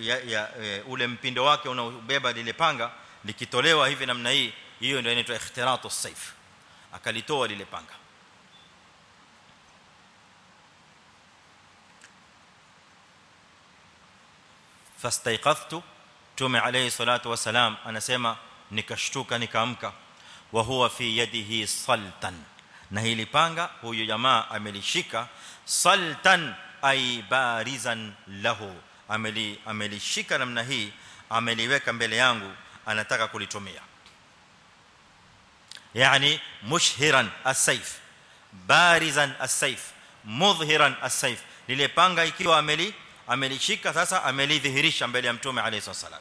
ya, ya ule mpindo wake unaobeba lile panga likitolewa hivi namna hii hiyo ndio inaitwa ikhtiratu as-sayf akalitoa lile panga fastaiqadhtu tume alayhi salatu wasalam anasema nikashtuka nikaamka wa huwa fi yadihi saltan na hili panga huyu jamaa amelishika saltan ay barizan lahu ameli amelishika namna hii ameliweka mbele yangu anataka kulitumia yani mushhiran as-sayf barizan as-sayf mudhhiran as-sayf lile panga ikiwa ameli amelishika sasa amelidhihirisha mbele ya mtume alayhi wasallam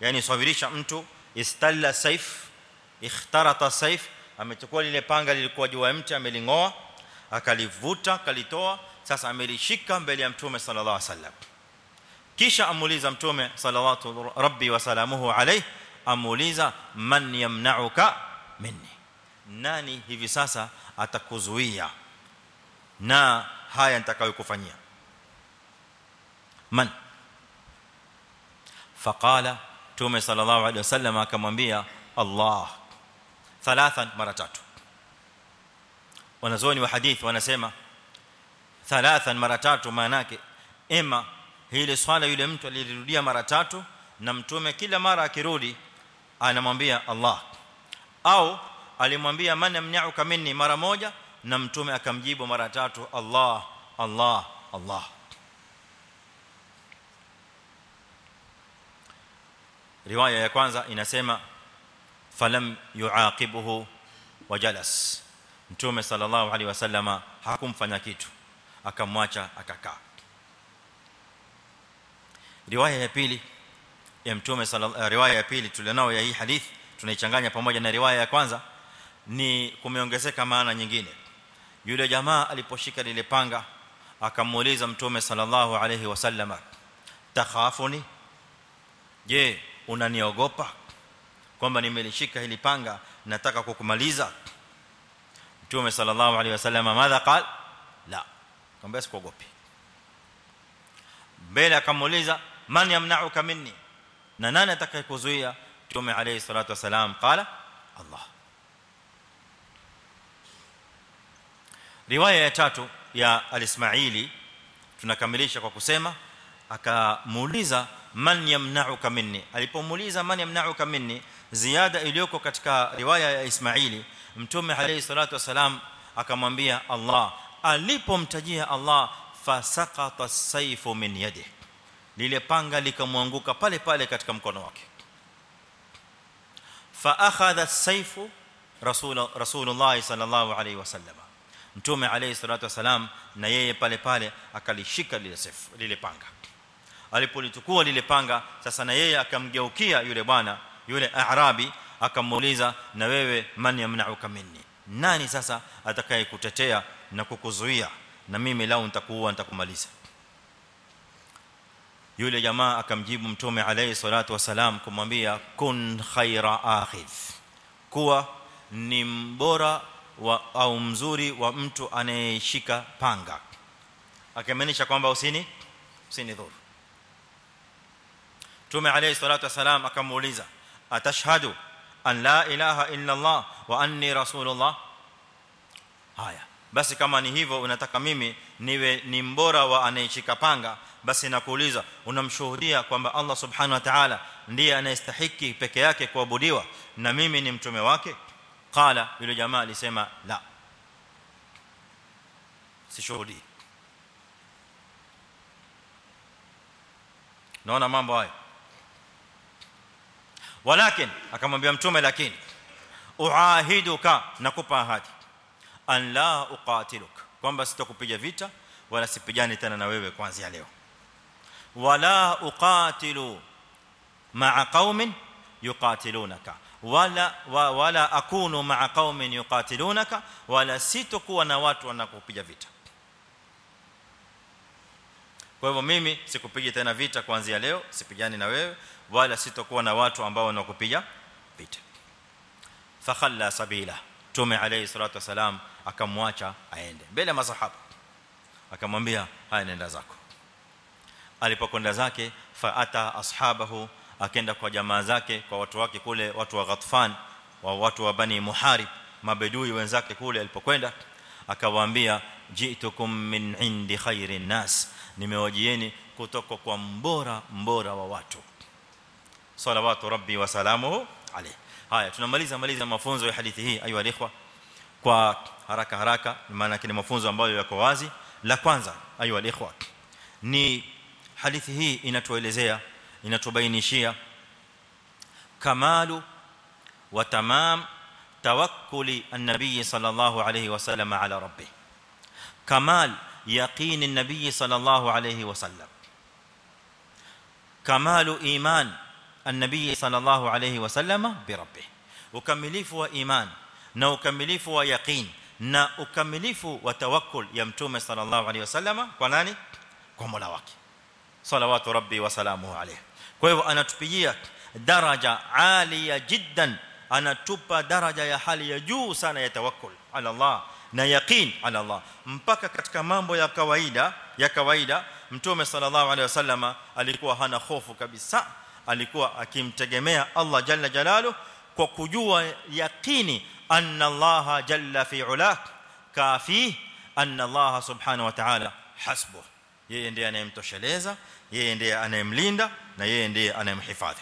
yani sawirisha mtu istalla sayf ikhtarata sayf amechukua lile panga lilikuwa juu ya mti amelingoa akalivuta akalitoa sasa amelishika mbele ya mtume sallallahu alaihi wasallam kisha amuuliza mtume salawatu rabbi wa salamuhu alayhi amuuliza man yamna'uka minni nani hivi sasa atakuzuia na haya nitakayokufanyia man faqala tume sallallahu alayhi wasallam akamwambia Allah thalathan mara tatu wanazoni wa hadithi wanasema thalathan mara tatu maana yake ema ile swala yule mtu alirudia mara tatu na mtume kila mara akirudi anamwambia Allah au alimwambia man yamna'uka minni mara moja na mtume akamjibu mara tatu Allah Allah Allah riwaya ya kwanza inasema falam yuaqibuhu wajalas mtume sallallahu alaihi wasallama hakumfanya kitu akamwacha akakaa. Riwaya ya pili ya mtume sallallahu riwaya ya pili tulionao ya hii hadithi tunaichanganya pamoja na riwaya ya kwanza ni kumeongezeka maana nyingine. Yule jamaa aliposhika lile panga akamuuliza mtume sallallahu alayhi wasallama takhafuni? Je unaniogopa kwamba nimelishika hili panga nataka kukumaliza. Mtume sallallahu alaihi wasallam madha qal? La. Kwamba sikuogopi. Mbele akamuuliza man yamna'uka minni? Na nani atakayekuzuia? Mtume alayhi salatu wasalam qala allah. Riwaya ya tatu ya al-ismaili tunakamilisha kwa kusema akamuuliza man yamna'uka minni? Alipomuuliza man yamna'uka minni ziada iliyoko katika riwaya ya ismaili mtume alayhi salatu wasalam akamwambia allah alipomtajia allah fasaqata as-sayfu min yadihi lile panga likamwanguka pale pale katika mkono wake fa akhadha as-sayfu rasul rasulullah sallallahu alayhi wasallam mtume alayhi salatu wasalam na yeye pale pale akalishika lile sefu lile panga alipolichukua lile panga sasa na yeye akamgeukia yule bwana yule arabi akamuuliza na wewe man yamna'uka minni? Nani sasa atakaye kutetea na kukuzuia? Na mimi lao nitakuua nitakumaliza. Yule jamaa akamjibu mtume alayhi salatu wasalam kumwambia kun khaira akhidh. Kuwa ni mbora wa au mzuri wa mtu anayeshika panga. Akamaanisha kwamba usini usini dhuru. Mtume alayhi salatu wasalam akamuuliza atashhadu an la ilaha illa allah wa anni rasulullah haya basi kama ni hivyo unataka mimi niwe ni mbora wa anayeshika panga basi nakuuliza unamshuhudia kwamba Allah subhanahu wa ta'ala ndiye anayestahili peke yake kuabudiwa na mimi ni mtume wake qala yule jamaa alisema la sishuhudii naona mambo haya walakin akamwambia mtume lakini uahiduka nakupa ahadi. An la uqatiluk kwamba sitakupiga vita wala sipigani tena na wewe kuanzia leo. Wala uqatilu ma'a qaumin yuqatilunaka. Wala wa, wala akunu ma'a qaumin yuqatilunaka wala sitokuwa na watu wanakupiga vita. Kwa hivyo mimi sikupigi tena vita kuanzia leo sipigani na wewe wala sitakuwa na watu ambao wanakupiga vita. Fakhalla sabila. Tume alayhi salatu wasalam akamwacha aende mbele ya masahaba. Akamwambia haya nenda zako. Alipokwenda zake fa ata ashabahu akaenda kwa jamaa zake kwa watu wake kule watu wa Ghatfan wa watu wa Bani Muharib mabedui wenzake kule alipokwenda akawaambia ji'tukum min indi khairin nas. Nimewajieni kutoka kwa mbora mbora wa watu salawatu rabbi wa salamuhu alayhi haya tunamaliza maliza mafunzo ya hadithi hii ayu alikhwa kwa haraka haraka maana kile mafunzo ambayo yako wazi la kwanza ayu alikhwa ni hadithi hii inatuelezea inatubainishia kamalu wa tamam tawakkuli an-nabiy sallallahu alayhi wasallam ala rabbih kamal yaqin an-nabiy sallallahu alayhi wasallam kamalu iman النبي صلى الله عليه وسلم بربه. وكمليف وإيمان وكمليف ويقين وكمليف وتوكل. يمتوم صلى الله عليه وسلم ونعني؟ ومولاوك صلوات ربي وسلامه عليه. كيف أنا تبييك درجة عالية جدا. أنا تبى درجة يا يحال يجوس أنا يتوكل على الله na yaqeen ala Allah mpaka katika mambo ya kawaida ya kawaida mtume sallallahu alaihi wasallam alikuwa hana hofu kabisa alikuwa akimtegemea Allah jalla jalalu kwa kujua yaqini anna Allah jalla fi ulak kafi anna Allah subhanahu wa ta'ala hasbuh yeye ndiye anayemtosheleza yeye ndiye anayemlinda na yeye ndiye anayemhifadhi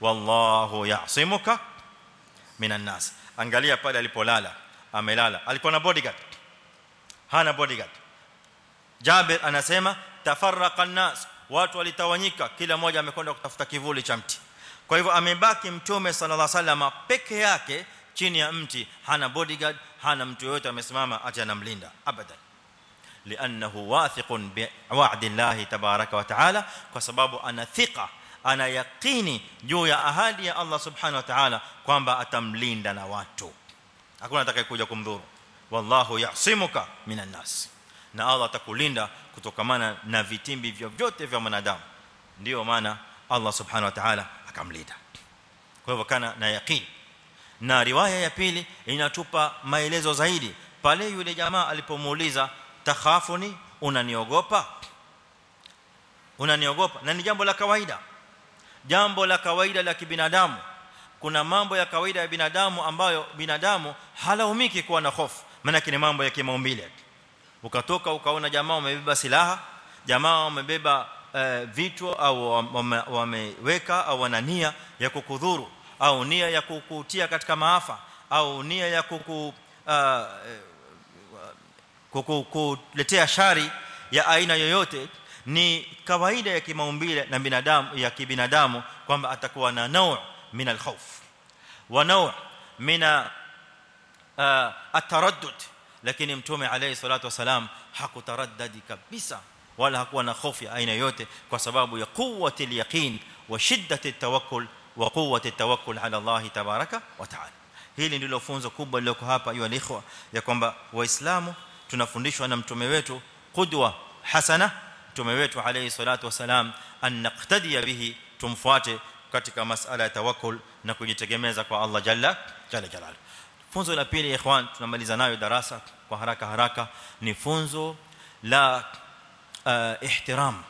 wallahu ya'simuka minan nas angalia pale alipolala amelala alikuwa na bodyguard hana bodyguard Jabir anasema tafarraqa an-nas watu walitawanyika kila mmoja amekwenda kutafuta kivuli cha mti kwa hivyo amebaki mtume sallallahu alaihi wasallam peke yake chini ya mti hana bodyguard hana mtu yote amesimama ati anamlinda abadan لأنه واثق بوعد الله تبارك وتعالى sababu ana thika ana yaqini juu ya ahadi ya Allah subhanahu wa ta'ala kwamba atamlinda na watu hakuna atakayekuja kumdhuru wallahu yasimuka minan nas na Allah atakulinda kutokamana na vitimbi vyovyote vya mwanadamu. Ndio maana Allah subhanahu wa ta'ala akamlinda. Kwa hivyo kana na yaqini na riwaya ya pili inatupa maelezo zaidi. Pale yule jamaa alipomuuliza takhafuni unaniogopa? Unaniogopa. Na ni jambo la kawaida. Jambo la kawaida la kibinadamu. Kuna mambo ya kawaida ya binadamu ambayo binadamu halaumiki kuwa na hofu. Maana ni mambo ya kimaumbile ukatoka ukaona jamaa wamebeba silaha jamaa wamebeba uh, vitu au wameweka au wana nia ya kukudhuru au nia ya kukutia katika maafa au nia ya kuku uh, kukuletea shari ya aina yoyote ni kawaida ya kimaumbile na binadamu ya kibinadamu kwamba atakuwa na nau min alkhawf. Wa nau min ataraddud lakini mtume alayhi salatu wasalam hakutaraddadi kabisa wala hakuwa na hofu ya aina yoyote kwa sababu ya quwwati alyaqin wa shiddati atawakkul wa quwwati atawakkul ala Allah tabaraka wa taala hili ndilo funzo kubwa lililo hapa ayu alikhwa ya kwamba waislamu tunafundishwa na mtume wetu qudwa hasana mtume wetu alayhi salatu wasalam an naqtadi bihi tumfuate katika masala ya tawakkul na kujitegemeza kwa Allah jalla jalla jalaluhu funzo la pili ikhwan tunamaliza nayo darasa kwa haraka haraka ni funzo la ihtiram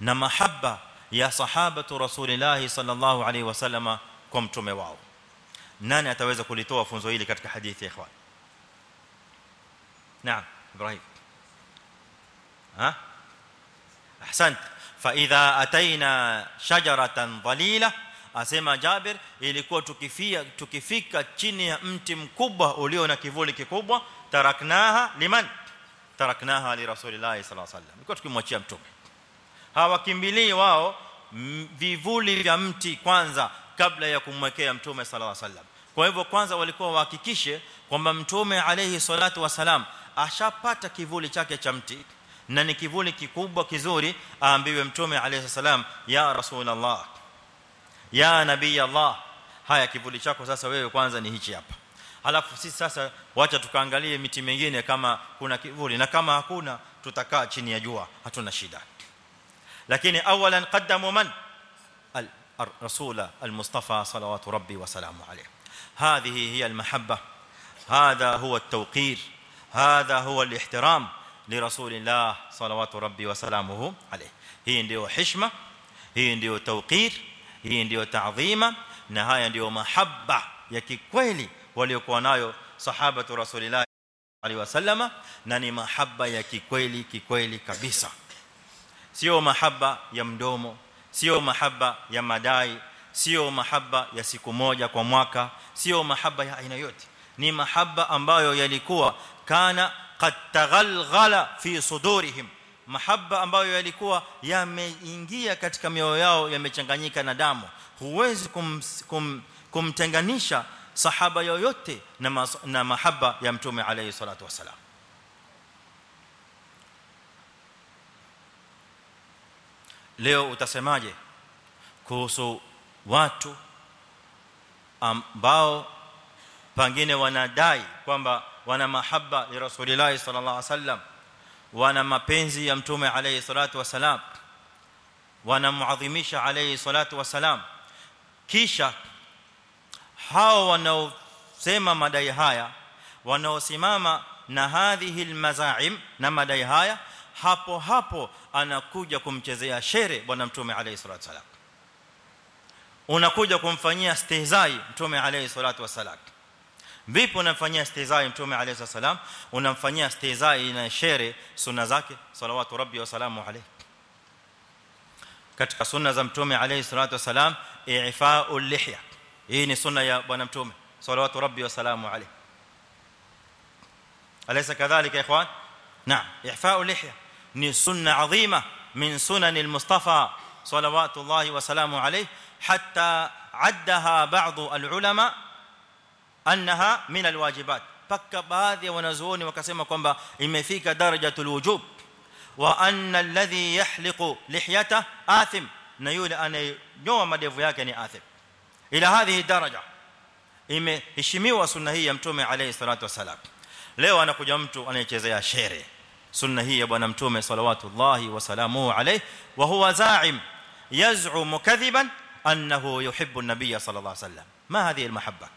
na mahabba ya sahabatu rasulillah sallallahu alayhi wasallam kwa mtume wao nani ataweza kulitoa funzo hili katika hadithi ikhwan نعم إبراهيم ها احسنت فاذا اتينا شجره ظليله asema Jabir ilikuwa tukifia tukifika chini ya mti mkubwa ulio na kivuli kikubwa. Taraknaha liman? Taraknaha li rasulillahi sallallahu alaihi wasallam. Ilikuwa tukimwachia mtume. Hawakimbilii wao vivuli vya mti kwanza kabla ya kumwekea mtume sallallahu alaihi wasallam. Kwa hivyo kwanza walikuwa wahakikishe kwamba mtume alayhi salatu wasalam ashapata kivuli chake cha mti. Na ni kivuli kikubwa kizuri aambiwe mtume alayhi salam ya rasulullah ya nabii allah haya kivuli chako sasa wewe kwanza ni hichi hapa alafu sisi sasa wacha tukaangalie miti mingine kama kuna kivuli na kama hakuna tutakaa chini ya jua hatuna shida lakini awalan qaddamu man الرسول المصطفى صلوات ربي وسلامه عليه هذه هي المحبه هذا هو التوقير هذا هو الاحترام لرسول الله صلوات ربي وسلامه عليه hii ndio heshima hii ndio tawqir hii ndio taadhima na haya ndio mahabba ya kikweli waliokuwa nayo sahaba tu rasulillah alaihi wasallama na ni mahabba ya kikweli kikweli kabisa sio mahabba ya mdomo sio mahaba ya madai sio mahaba ya siku moja kwa mwaka sio mahaba ya aina yote ni mahaba ambayo yalikuwa kana qad taghalghala fi sudurihim mahaba ambayo yalikuwa yameingia katika mioyo yao yamechanganyika na damu. Huwezi kum, kum, kumtenganisha sahaba yoyote na, mas, na mahaba ya mtume alayhi salatu wasalam leo utasemaje kuhusu watu ambao pengine wanadai kwamba wana mahaba ya rasulullah sallallahu alaihi wasallam wana mapenzi ya mtume alayhi salatu wasalam wanamuadhimisha alayhi salatu wasalam kisha hao wanaosema madai haya wanaosimama na hadhihi almazaim na madai haya hapo hapo anakuja kumchezea shere bwana mtume alayhi salatu wasalam unakuja kumfanyia stehzai mtume alayhi salatu wasalam vipi unamfanyia stihzai mtume alayhi wasalam unamfanyia stihzai na shere sunna zake salawatu rabbi wa salamu alayhi katika sunna za mtume alayhi salatu wasalam i'fa'ul lihya hii ni sunna ya bwana mtume salawatu rabbi wa salamu alayhi alaysa kadhalika ikhwan نعم اعفاء اللحيه ni sunna adhima min sunan al-mustafa salawatu Allah wa salamu alayhi hatta addaha ba'd alulama annaha min alwajibat paka baadhi ya wanazuoni wakasema kwamba imefika darajatul wujub wa anna alladhi yahliqu lihyata athim na yule anayenyoa madevu yake ni athim ila hadhihi daraja imeheshimiwa sunna hii ya mtume alayhi salatu wasalam leo anakuja mtu anayechezea shere sunna hii ya bwana mtume salawatullahi wasalamu alayhi wa huwa za'im yaz'um kadhiban annahu yuhibbu an-nabiy sallallahu alayhi wasallam ma hadhihi al-mahabba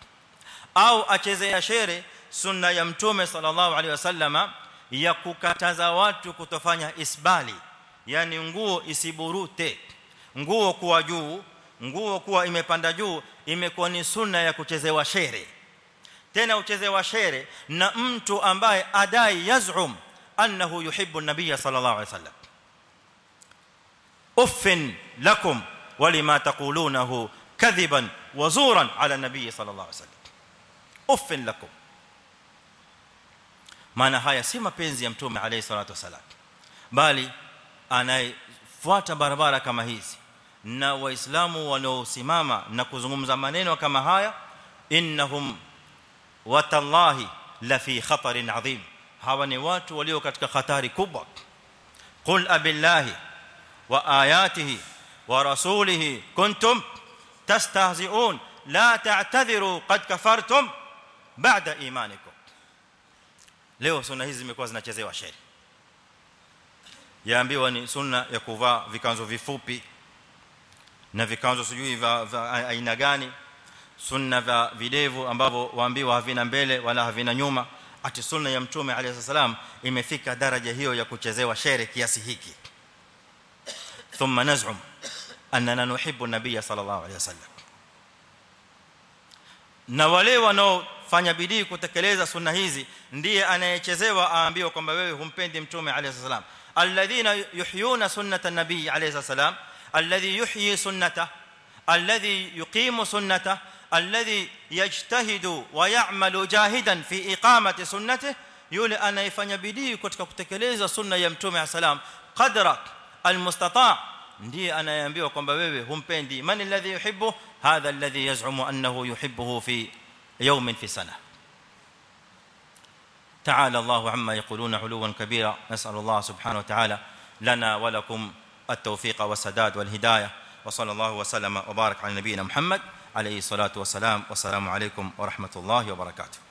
au achezea shere sunna ya mtume sallallahu alayhi wasallama ya kukataza watu kutofanya isbali yani nguo isiburute nguo kuwa juu nguo kuwa imepanda juu imekuwa ni sunna ya kuchezewa shere tena uchezewa shere na mtu ambaye adai yaz'um annahu yuhibbu an-nabiy sallallahu alayhi wasallam uffin lakum walima taqulunahu kadhiban wa zuran ala an-nabiy sallallahu alayhi wasallam uffin lakum maana haya si mapenzi ya mtume alayhi salatu wasallam bali anayefuata barabara kama hizi na waislamu wanaosimama na kuzungumza maneno kama haya innahum watallahi la fi khatarin adhim hawa ni watu walio katika hatari kubwa qul abillahi wa ayatihi wa rasulihi kuntum tastahzi'un la ta'tadhiru qad kafartum ba'da imanikum leo sunna hizi zimekuwa zinachezewa sheri. Yaambiwa ni sunna ya kuvaa vikanzo vifupi na vikanzo sijui vya aina gani. Sunna vya videvu ambavyo waambiwa havina mbele wala havina nyuma. Ati sunna ya mtume alayhi salam imefika daraja hiyo ya kuchezewa shere kiasi hiki. Thumma naz'um annana nuhibbu an-nabiy sallallahu alayhi wasallam. Na wale wanaofanya bidii kutekeleza sunna hizi ndiye anayechezewa aambiwa kwamba wewe humpendi mtume alayhi salam alladhina yuhyuna sunnata an-nabiy alayhi salam alladhi yuhyi sunnata alladhi yuqimu sunnata alladhi yajtahidu wa ya'malu jahidan fi iqamati sunnatihi yule anayefanya bidii katika kutekeleza sunna ya mtume salam qadra almustata' ndiye anayeambiwa kwamba wewe humpendi man alladhi yuhibbu hadha alladhi yaz'umu annahu yuhibbuhu fi yawmin fi sana تعالى الله عما يقولون علوا كبيرا. نسأل الله سبحانه وتعالى لنا ولكم التوفيق والسداد والهداية. وصلى الله وسلم وبارك على نبينا محمد عليه الصلاة والسلام. والسلام عليكم ورحمة الله وبركاته.